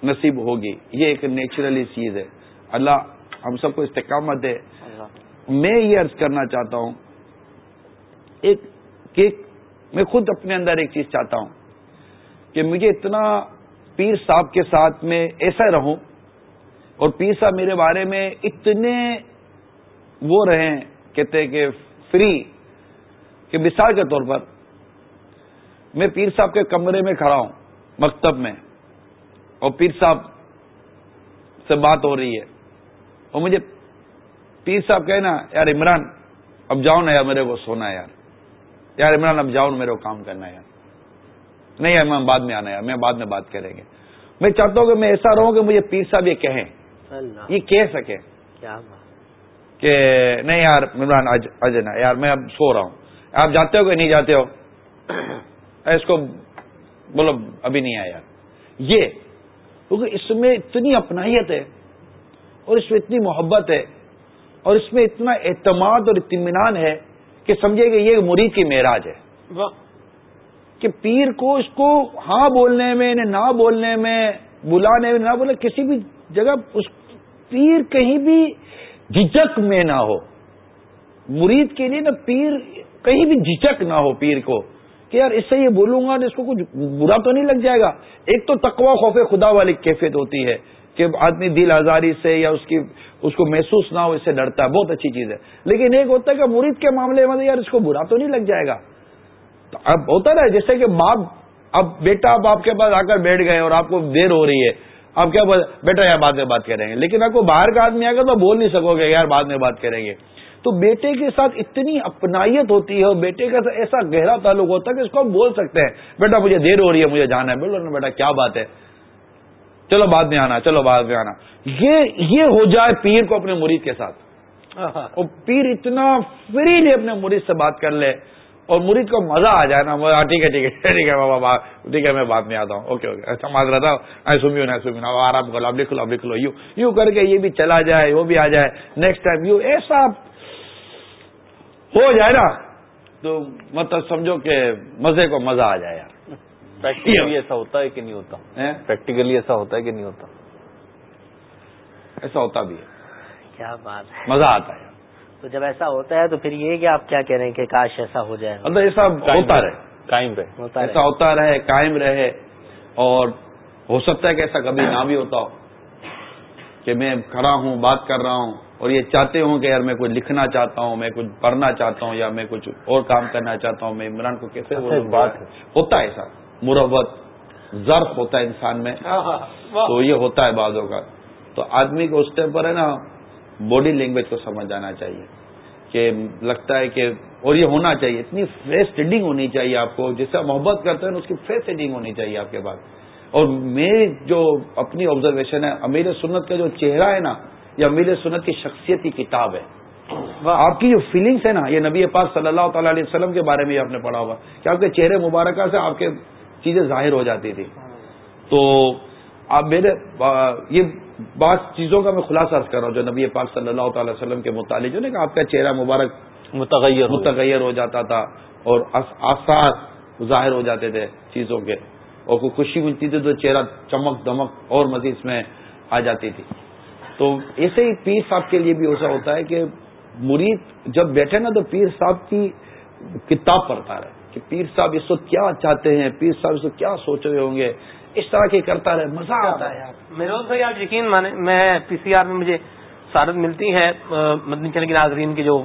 نصیب ہوگی۔ یہ ایک نیچرلی چیز ہے۔ اللہ ہم سب کو استقامت دے۔ میں یہ عرض کرنا چاہتا ہوں ایک کہ میں خود اپنے اندر ایک چیز چاہتا ہوں کہ مجھے اتنا پیر صاحب کے ساتھ میں ایسا رہوں اور پیر صاحب میرے بارے میں اتنے وہ رہیں کہتے کہ فری کہ مثال کے طور پر میں پیر صاحب کے کمرے میں کھڑا ہوں۔ مکتب میں۔ اور پیر صاحب سے بات ہو رہی ہے۔ اور مجھے پیر صاحب کہنا یار عمران اب جاؤ نا یار میرے کو سونا ہے یار۔ یار عمران اب جاؤ میرے کو کام کرنا ہے یار۔ نہیں یار میں بعد میں آنا یار میں بعد میں بات کریں گے۔ میں چاہتا ہوں کہ میں ایسا رہوں کہ مجھے پیر صاحب یہ کہیں۔ یہ کہہ سکے۔ کہ نہیں یار عمران نا۔ یار میں اب سو رہا ہوں۔ آپ جاتے ہو کہ نہیں جاتے ہو؟ اس کو بولو ابھی نہیں آیا۔ یہ کیونکہ اس میں اتنی اپنائیت ہے اور اس میں اتنی محبت ہے اور اس میں اتنا اعتماد اور اطمینان ہے کہ سمجھے کہ یہ مرید کی معراج ہے۔ کہ پیر کو اس کو ہاں بولنے میں نہ بولنے میں بلانے میں نہ بولے کسی بھی جگہ اس پیر کہیں بھی جھجک میں نہ ہو۔ مرید کے لیے نا پیر کہیں بھی جھجک نہ ہو پیر کو۔ کہ یار اس سے یہ بولوں گا اس کو کچھ برا تو نہیں لگ جائے گا؟ ایک تو تقوا خوف خدا والی کیفیت ہوتی ہے کہ آدمی دل آزاری سے یا اس کی، اس کو محسوس نہ ہو، اس سے ڈرتا ہے، بہت اچھی چیز ہے۔ لیکن ایک ہوتا ہے کہ مرید کے معاملے میں یار اس کو برا تو نہیں لگ جائے گا۔ تو اب ہوتا نا، جیسے کہ باپ، اب بیٹا اب آپ کے پاس آ کر بیٹھ گئے اور آپ کو دیر ہو رہی ہے۔ آپ کیا بیٹا یار بعد میں بات کریں گے۔ لیکن آپ کو باہر کا آدمی آ گا تو بول نہیں سکو گے، یار بعد میں بات کریں گے۔ تو بیٹے کے ساتھ اتنی اپنائیت ہوتی ہے اور بیٹے کا ایسا گہرا تعلق ہوتا ہے کہ اس کو ہم بول سکتے ہیں بیٹا مجھے دیر ہو رہی ہے مجھے جانا ہے۔ بولو نا بیٹا کیا بات ہے؟ چلو بعد میں آنا چلو بعد میں آنا۔ یہ یہ ہو جائے پیر کو اپنے مرید کے ساتھ۔ اور پیر اتنا فریلی اپنے مرید سے بات کر لے اور مرید کو مزہ آ جائے نا ٹھیک ہے ٹھیک ہے ٹھیک ہے بابا ٹھیک ہے میں بعد میں آتا ہوں۔ اوکے اوکے ایسا ماض رہتا ہوں۔ سمیو نا سمیو آرام کرو اب لکھ لو لکھ لو۔ یو یو کر کے یہ بھی چلا جائے وہ بھی آ جائے۔ نیکسٹ ٹائم یو ایسا ہو جائے نا تو مطلب سمجھو کہ مزے کو مزہ آ جائے۔ یار پریکٹیکلی ایسا ہوتا ہے کہ نہیں ہوتا۔ پریکٹیکلی ایسا ہوتا ہے کہ نہیں ہوتا۔ ایسا ہوتا بھی ہے۔ کیا بات ہے۔ مزہ آتا ہے۔ تو جب ایسا ہوتا ہے تو پھر یہ کہ آپ کیا کہہ رہے ہیں کہ کاش ایسا ہو جائے۔ مطلب ایسا ہوتا رہے۔ قائم رہے۔ ایسا ہوتا رہے قائم رہے۔ اور ہو سکتا ہے کہ ایسا کبھی نہ بھی ہوتا ہو کہ میں کھڑا ہوں بات کر رہا ہوں۔ اور یہ چاہتے ہوں کہ یار میں کچھ لکھنا چاہتا ہوں میں کچھ پڑھنا چاہتا ہوں یا میں کچھ اور کام کرنا چاہتا ہوں میں عمران کو کیسے بات ہوتا ہے ایسا۔ مروت ضرف ہوتا ہے انسان میں۔ ہاں، ہاں، تو یہ ہوتا ہے بعضوں کا تو آدمی کو اس ٹائم پر ہے نا باڈی لینگویج کو سمجھ جانا چاہیے کہ لگتا ہے کہ اور یہ ہونا چاہیے۔ اتنی فیس ریڈنگ ہونی چاہیے آپ کو جس سے محبت کرتے ہیں اس کی فیس ریڈنگ ہونی چاہیے آپ کے پاس۔ اور میری جو اپنی آبزرویشن ہے امیر سنت کا جو چہرہ ہے نا یہ امیر سنت کی شخصیت کی کتاب ہے۔ آپ کی جو فیلنگس ہے نا یہ نبی پاک صلی اللہ تعالی علیہ وسلم کے بارے میں آپ نے پڑھا ہوا۔ کہ آپ کے چہرے مبارکہ سے آپ کے چیزیں ظاہر ہو جاتی تھی تو آپ میرے یہ بعض چیزوں کا میں خلاصہ کر رہا ہوں جو نبی پاک صلی اللہ تعالی وسلم کے متعلق جو نا کہ آپ کا چہرہ مبارک متغیر متغیر ہو جاتا تھا اور آثار ظاہر ہو جاتے تھے چیزوں کے۔ اور کوئی خوشی ملتی تھی تو چہرہ چمک دمک اور مزید میں آ جاتی تھی۔ تو ایسے ہی پیر صاحب کے لیے بھی ایسا ہوتا ہے کہ مرید جب بیٹھے نا تو پیر صاحب کی کتاب پڑھتا رہے کہ پیر صاحب اس وقت کیا چاہتے ہیں پیر صاحب اس وقت کیا سوچ رہے ہوں گے؟ اس طرح کے کرتا رہے مزہ آتا ہے میرے بھائی آپ یقین مانے میں پی سی آر میں مجھے سعادت ملتی ہے مدنی چینل کے ناظرین کے جو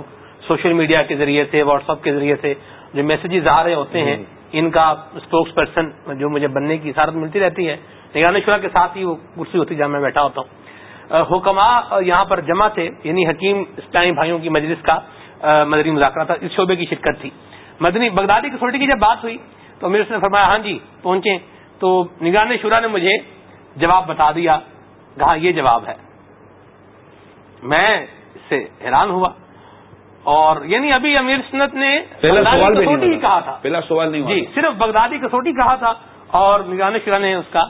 سوشل میڈیا کے ذریعے سے واٹس ایپ کے ذریعے سے جو میسیجز آ رہے ہوتے ہیں ان کا اسپوکس پرسن جو مجھے بننے کی سعادت ملتی رہتی ہے۔ نگران شورا کے ساتھ ہی وہ کرسی ہوتی جہاں میں بیٹھا ہوتا ہوں۔ حکما یہاں پر جمع تھے یعنی حکیم اسلامی بھائیوں کی مجلس کا مدنی مذاکرہ تھا اس شعبے کی شرکت تھی۔ مدنی بغدادی کسوٹی کی جب بات ہوئی تو میرے نے فرمایا ہاں جی پہنچے تو نگران شورا نے مجھے جواب بتا دیا کہا یہ جواب ہے۔ میں اس سے حیران ہوا۔ اور یعنی ابھی امیر سنت نے کسوٹی ہی کہا تھا۔ پہلا سوال نہیں جی صرف بغدادی کسوٹی کہا تھا اور نگران شورا نے اس کا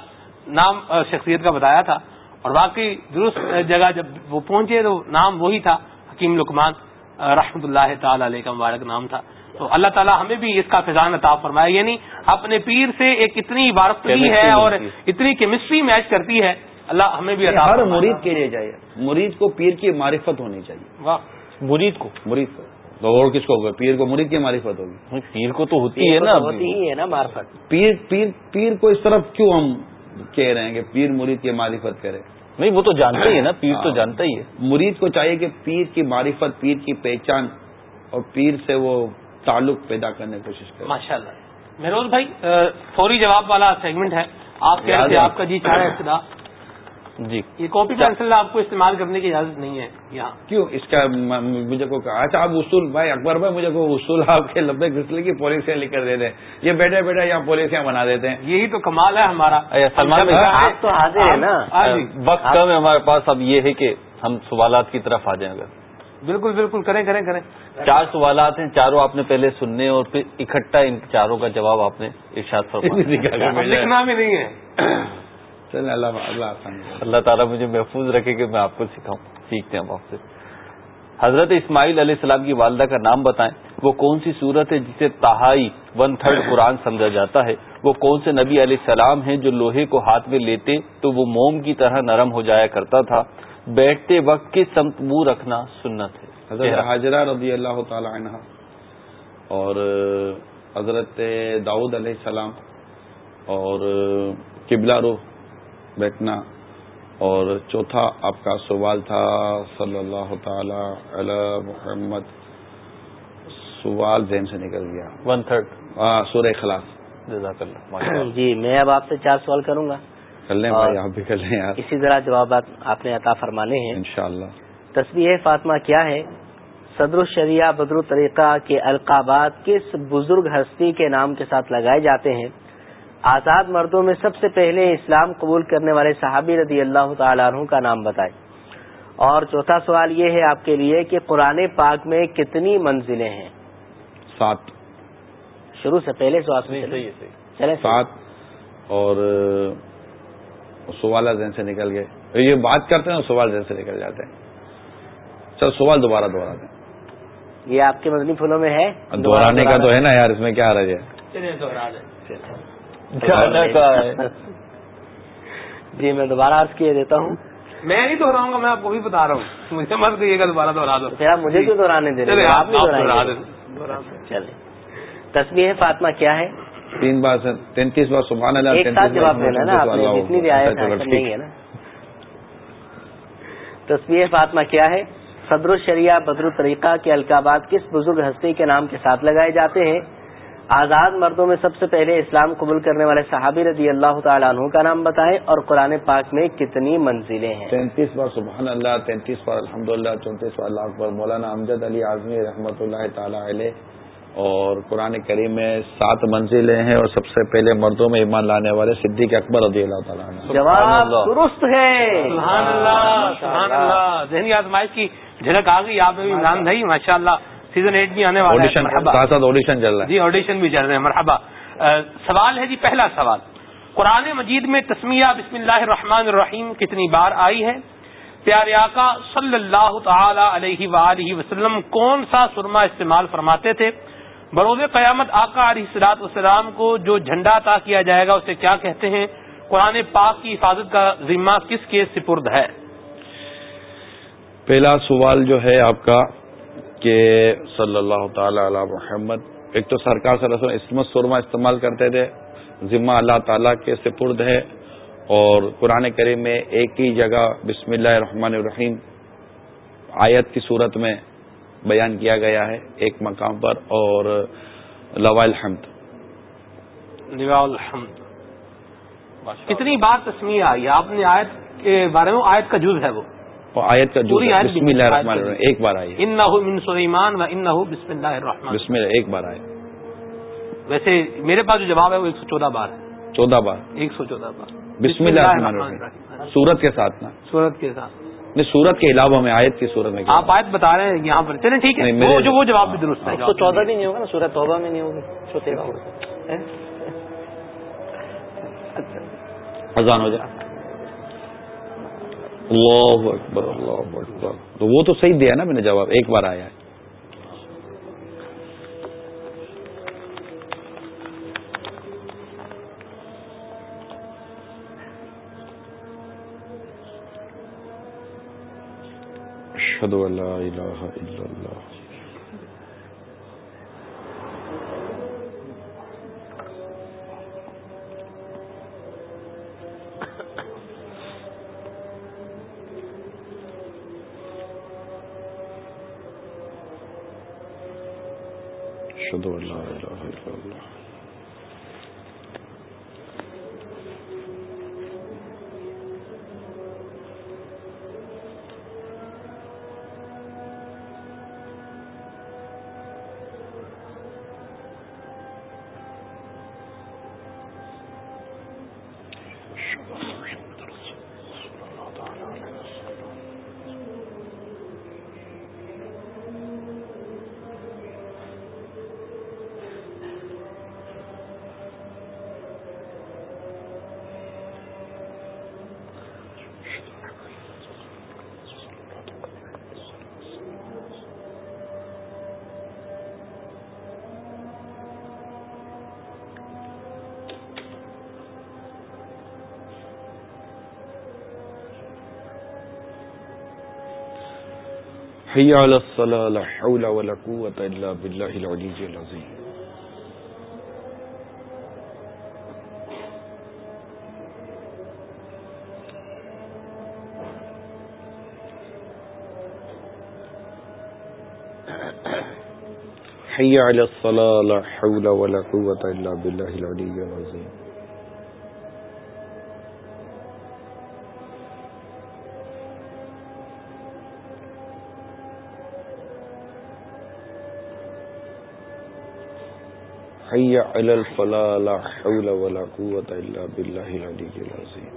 نام شخصیت کا بتایا تھا۔ اور واقعی درست جگہ جب وہ پہنچے تو نام وہی تھا حکیم لکمان رحمۃ اللہ تعالی علیہ کا مبارک نام تھا۔ تو اللہ تعالیٰ ہمیں بھی اس کا فضان عطا فرمایا یعنی اپنے پیر سے ایک اتنی عبارت ہے اور اتنی کیمسٹری میچ کرتی ہے اللہ ہمیں بھی عطا ہر مرید کے لیے چاہیے مرید کو پیر کی معرفت ہونی چاہیے۔ واہ۔ مرید کو؟ مرید کو۔ تو اور کس کو ہوگا؟ پیر کو مرید کی معرفت ہوگی۔ پیر کو تو ہوتی ہے نا ہوتی ہے نا معرفت۔ پیر پیر پیر کو اس طرف کیوں ہم کہہ رہے ہیں کہ پیر مرید کی معرفت کرے۔ نہیں وہ تو جانتا ہی ہے نا پیر تو ہاں۔ جانتا ہی ہے۔ مرید کو چاہیے کہ پیر کی معرفت پیر کی پہچان اور پیر سے وہ تعلق پیدا کرنے کی کوشش کرے۔ ماشاء اللہ مہروز بھائی فوری جواب والا سیگمنٹ ہے۔ آپ ہے آپ کا جی چاہ ابتدا جی۔ یہ کاپی پینسل آپ کو استعمال کرنے کی اجازت نہیں ہے یہاں۔ کیوں؟ اس کا مجھے کو کہا اچھا آپ اصول بھائی اکبر بھائی مجھے کو اصول آپ کے لبے گھسلے کی پالیسیاں لکھ کر دے دیں۔ یہ بیٹھے بیٹھے یہاں پالیسیاں بنا دیتے ہیں۔ یہی تو کمال ہے ہمارا۔ سلمان آپ تو حاضر ہے نا۔ وقت کم ہے ہمارے پاس۔ اب یہ ہے کہ ہم سوالات کی طرف آ جائیں اگر۔ بالکل بالکل۔ کریں کریں کریں۔ چار سوالات ہیں۔ چاروں آپ نے پہلے سننے اور پھر اکٹھا ان چاروں کا جواب آپ نے ارشاد فرمایا۔ لکھنا بھی نہیں ہے۔ چلیں اللہ اللہ اللہ تعالیٰ مجھے محفوظ رکھے کہ میں آپ کو سکھاؤں۔ سیکھتے ہیں آپ سے۔ حضرت اسماعیل علیہ السلام کی والدہ کا نام بتائیں۔ وہ کون سی صورت ہے جسے تہائی ون تھرڈ قرآن سمجھا جاتا ہے؟ وہ کون سے نبی علیہ السلام ہیں جو لوہے کو ہاتھ میں لیتے تو وہ موم کی طرح نرم ہو جایا کرتا تھا؟ بیٹھتے وقت کس سمت منہ رکھنا سنت ہے۔ حضرت حاجرہ رضی اللہ تعالی عنہ اور حضرت داؤد علیہ السلام اور قبلہ روح بیٹھنا۔ اور چوتھا آپ کا سوال تھا صلی اللہ تعالی علی محمد۔ سوال ذہن سے نکل گیا۔ ون تھرڈ سورہ خلاص جزاک اللہ جی میں اب آپ سے چار سوال کروں گا۔ کر لیں بھائی آپ بھی کر لیں یار۔ اسی طرح جوابات آپ نے عطا فرمانے ہیں۔ انشاءاللہ۔ تصویر فاطمہ کیا ہے؟ صدر الشریعہ بدر طریقہ کے القابات کس بزرگ ہستی کے نام کے ساتھ لگائے جاتے ہیں؟ آزاد مردوں میں سب سے پہلے اسلام قبول کرنے والے صحابی رضی اللہ تعالیٰ عنہ کا نام بتائے اور چوتھا سوال یہ ہے آپ کے لیے کہ قرآن پاک میں کتنی منزلیں ہیں؟ سات۔ شروع سے پہلے سوال چلے سات۔ اور سوال ذہن سے نکل گئے۔ یہ بات کرتے ہیں سوال ذہن سے نکل جاتے ہیں۔ چل سوال دوبارہ دوہرا دیں۔ یہ آپ کے مدنی پھولوں میں ہے۔ دوہرانے کا تو ہے نا یار اس میں کیا رج ہے جی میں دوبارہ عرض کیے دیتا ہوں۔ میں نہیں دہراؤں گا میں آپ کو بھی بتا رہا ہوں۔ مجھے مت کہیے گا دوبارہ دوہرا دو۔ پھر آپ مجھے کیوں دہرانے دے رہے آپ چلے۔ تصویر فاطمہ کیا ہے؟ تین بار تینتیس بار سبحان اللہ ایک ساتھ جواب دینا نا آپ نے جتنی بھی آئے نہیں ہے نا۔ تصویر فاطمہ کیا ہے؟ صدر الشریعہ بدر الطریقہ کے القابات کس بزرگ ہستی کے نام کے ساتھ لگائے جاتے ہیں؟ آزاد مردوں میں سب سے پہلے اسلام قبول کرنے والے صحابی رضی اللہ تعالیٰ عنہ کا نام بتائیں اور قرآن پاک میں کتنی منزلیں ہیں؟ تینتیس بار سبحان اللہ تینتیس بار الحمد للہ چونتیس بار اللہ اکبر مولانا امجد علی اعظمی رحمۃ اللہ تعالی علیہ۔ اور قرآن کریم میں سات منزلیں ہیں اور سب سے پہلے مردوں میں ایمان لانے والے صدیق اکبر رضی اللہ تعالیٰ عنہ۔ جواب درست ہے۔ سبحان اللہ سبحان اللہ۔ ذہنی آزمائش کی جھلک آ گئی آپ نے بھی نہیں ماشاء اللہ سیزن ایٹ بھی آنے والا آڈیشن چل رہا ہے۔ جی آڈیشن بھی چل رہے ہیں مرحبا۔ سوال ہے جی پہلا سوال۔ قرآن مجید میں تسمیہ بسم اللہ الرحمن الرحیم کتنی بار آئی ہے؟ پیارے آقا صلی اللہ تعالی علیہ وآلہ وسلم کون سا سرما استعمال فرماتے تھے؟ بروز قیامت آقا علیہ سلاط والسلام کو جو جھنڈا عطا کیا جائے گا اسے کیا کہتے ہیں؟ قرآن پاک کی حفاظت کا ذمہ کس کے سپرد ہے؟ پہلا سوال جو ہے آپ کا کہ صلی اللہ تعالی علی محمد ایک تو سرکار صلی اللہ علیہ وسلم اسمت سرما استعمال کرتے تھے ذمہ اللہ تعالیٰ کے سپرد ہے اور قرآن کریم میں ایک ہی جگہ بسم اللہ الرحمن الرحیم آیت کی صورت میں بیان کیا گیا ہے ایک مقام پر اور لوا الحمد۔ لوا الحمد۔ کتنی بار تسمیہ آئی؟ آپ نے آیت کے بارے میں آیت کا جز ہے وہ۔ آیت کا جو بسم اللہ الرحمن الرحیم ایک بار آئی ان من سلیمان و ان بسم اللہ الرحمن۔ بسم اللہ ایک بار آئے ویسے میرے پاس جو جواب ہے وہ ایک سو چودہ بار ہے۔ چودہ بار۔ ایک سو چودہ بار۔ بسم اللہ الرحمن الرحیم۔ سورت کے ساتھ نا۔ سورت کے ساتھ۔ نہیں سورت کے علاوہ میں آیت کی صورت میں آپ آیت بتا رہے ہیں یہاں پر۔ چلیں ٹھیک ہے وہ جو وہ جواب بھی درست ہے۔ ایک سو چودہ بھی نہیں ہوگا نا؟ سورت توبہ میں نہیں ہوگی اذان ہو جائے۔ اللہ اکبر اللہ اکبر۔ تو وہ تو صحیح دیا نا میں نے جواب، ایک بار آیا ہے۔ اشهد ان لا اله الا الله حي على الصلاة، لا حول ولا قوة إلا بالله العلي العظيم. حي على الصلاة، لا حول ولا قوة إلا بالله العلي العظيم. حي على الفلاح، لا حول ولا قوة إلا بالله العلي العظيم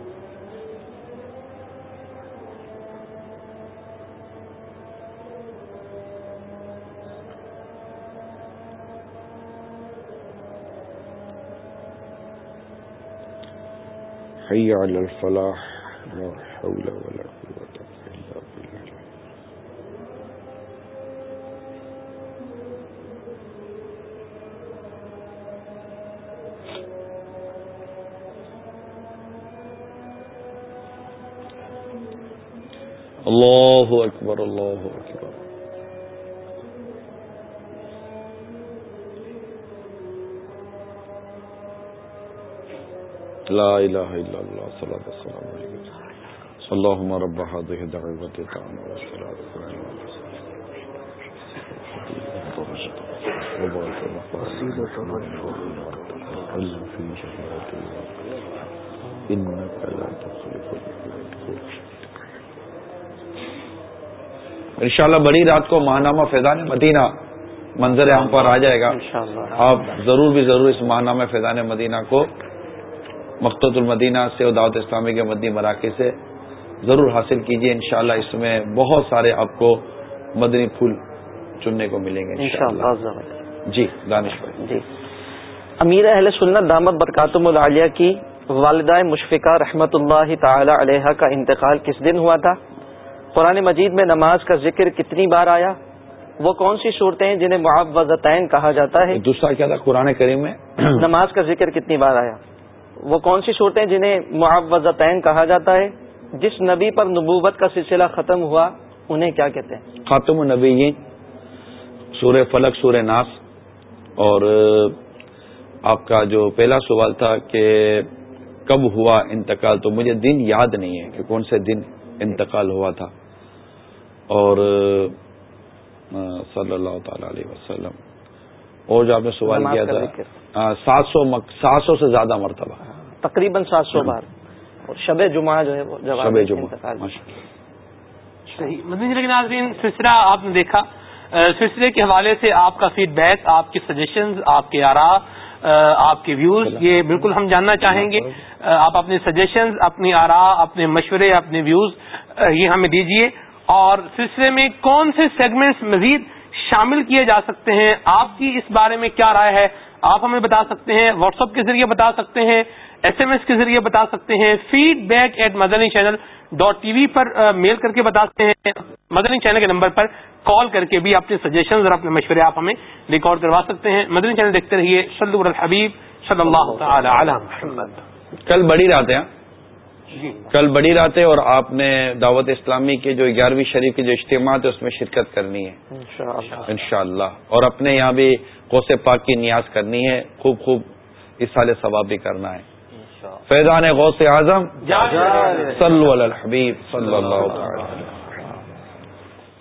حي على الفلاح، لا حول ولا قوة إلا بالله الله أكبر الله أكبر لا إله إلا الله صلاة السلام عليكم اللهم رب هذه الدعوة التامة والصلاة والسلام وبارك علم في شفاعته إنك لا تخلف الميعاد انشاءاللہ بڑی رات کو ماہنامہ فیضان مدینہ منظر عام پر آ جائے گا۔ آپ ضرور بھی ضرور اس ماہنامہ فیضان مدینہ کو مقتد المدینہ سے اور دعوت اسلامی کے مدنی مراکز سے ضرور حاصل کیجیے انشاءاللہ اس میں بہت سارے آپ کو مدنی پھول چننے کو ملیں گے۔ انشاءاللہ۔ جی دانش بھائی۔ جی۔ امیر اہل سنت دامت برکاتم العالیہ کی والدہ مشفقہ رحمت اللہ تعالی علیہ کا انتقال کس دن ہوا تھا؟ قرآن مجید میں نماز کا ذکر کتنی بار آیا؟ وہ کون سی صورتیں ہیں جنہیں معوضتین کہا جاتا ہے؟ دوسرا کیا تھا قرآن کریم میں؟ نماز کا ذکر کتنی بار آیا؟ وہ کون سی صورتیں جنہیں معوضتین کہا جاتا ہے؟ جس نبی پر نبوت کا سلسلہ ختم ہوا انہیں کیا کہتے ہیں؟ خاتم النبی سورہ فلک سورہ ناس اور آپ کا جو پہلا سوال تھا کہ کب ہوا انتقال تو مجھے دن یاد نہیں ہے کہ کون سے دن انتقال ہوا تھا۔ اور صلی اللہ تعالی علیہ وسلم۔ اور جو آپ نے سوال کیا تھا سات سو سات سو سے زیادہ مرتبہ۔ تقریباً سات سو بار۔ اور شب جمعہ جو ہے وہ شب جمعہ مدنی ناظرین سلسلہ آپ نے دیکھا۔ سلسلے کے حوالے سے آپ کا فیڈ بیک آپ کی سجیشنز آپ کے آرا آپ کے ویوز یہ بالکل ہم جاننا چاہیں گے۔ آپ اپنے سجیشنز اپنی آرا اپنے مشورے اپنے ویوز یہ ہمیں دیجیے اور سلسلے میں کون سے سیگمنٹس مزید شامل کیے جا سکتے ہیں؟ آپ کی اس بارے میں کیا رائے ہے؟ آپ ہمیں بتا سکتے ہیں واٹس ایپ کے ذریعے بتا سکتے ہیں ایس ایم ایس کے ذریعے بتا سکتے ہیں feedback at Madani channel dot T V per mail کر کے بتا سکتے ہیں۔ مدنی چینل کے نمبر پر کال کر کے بھی اپنے سجیشنز اور اپنے مشورے آپ ہمیں ریکارڈ کروا سکتے ہیں۔ مدنی چینل دیکھتے رہیے۔ صلی الحبیب صلی اللہ تعالی علی محمد کل بڑی رات ہے کل بڑی رات ہے اور آپ نے دعوت اسلامی کے جو گیارہویں شریف کے جو اجتماعات ہے اس میں شرکت کرنی ہے۔ انشاءاللہ۔ اور اپنے یہاں بھی کوس پاک کی نیاز کرنی ہے۔ خوب خوب اس سال ثواب بھی کرنا ہے۔ فیضان غوث اعظم۔ صلو علی الحبیب صلی اللہ تعالی۔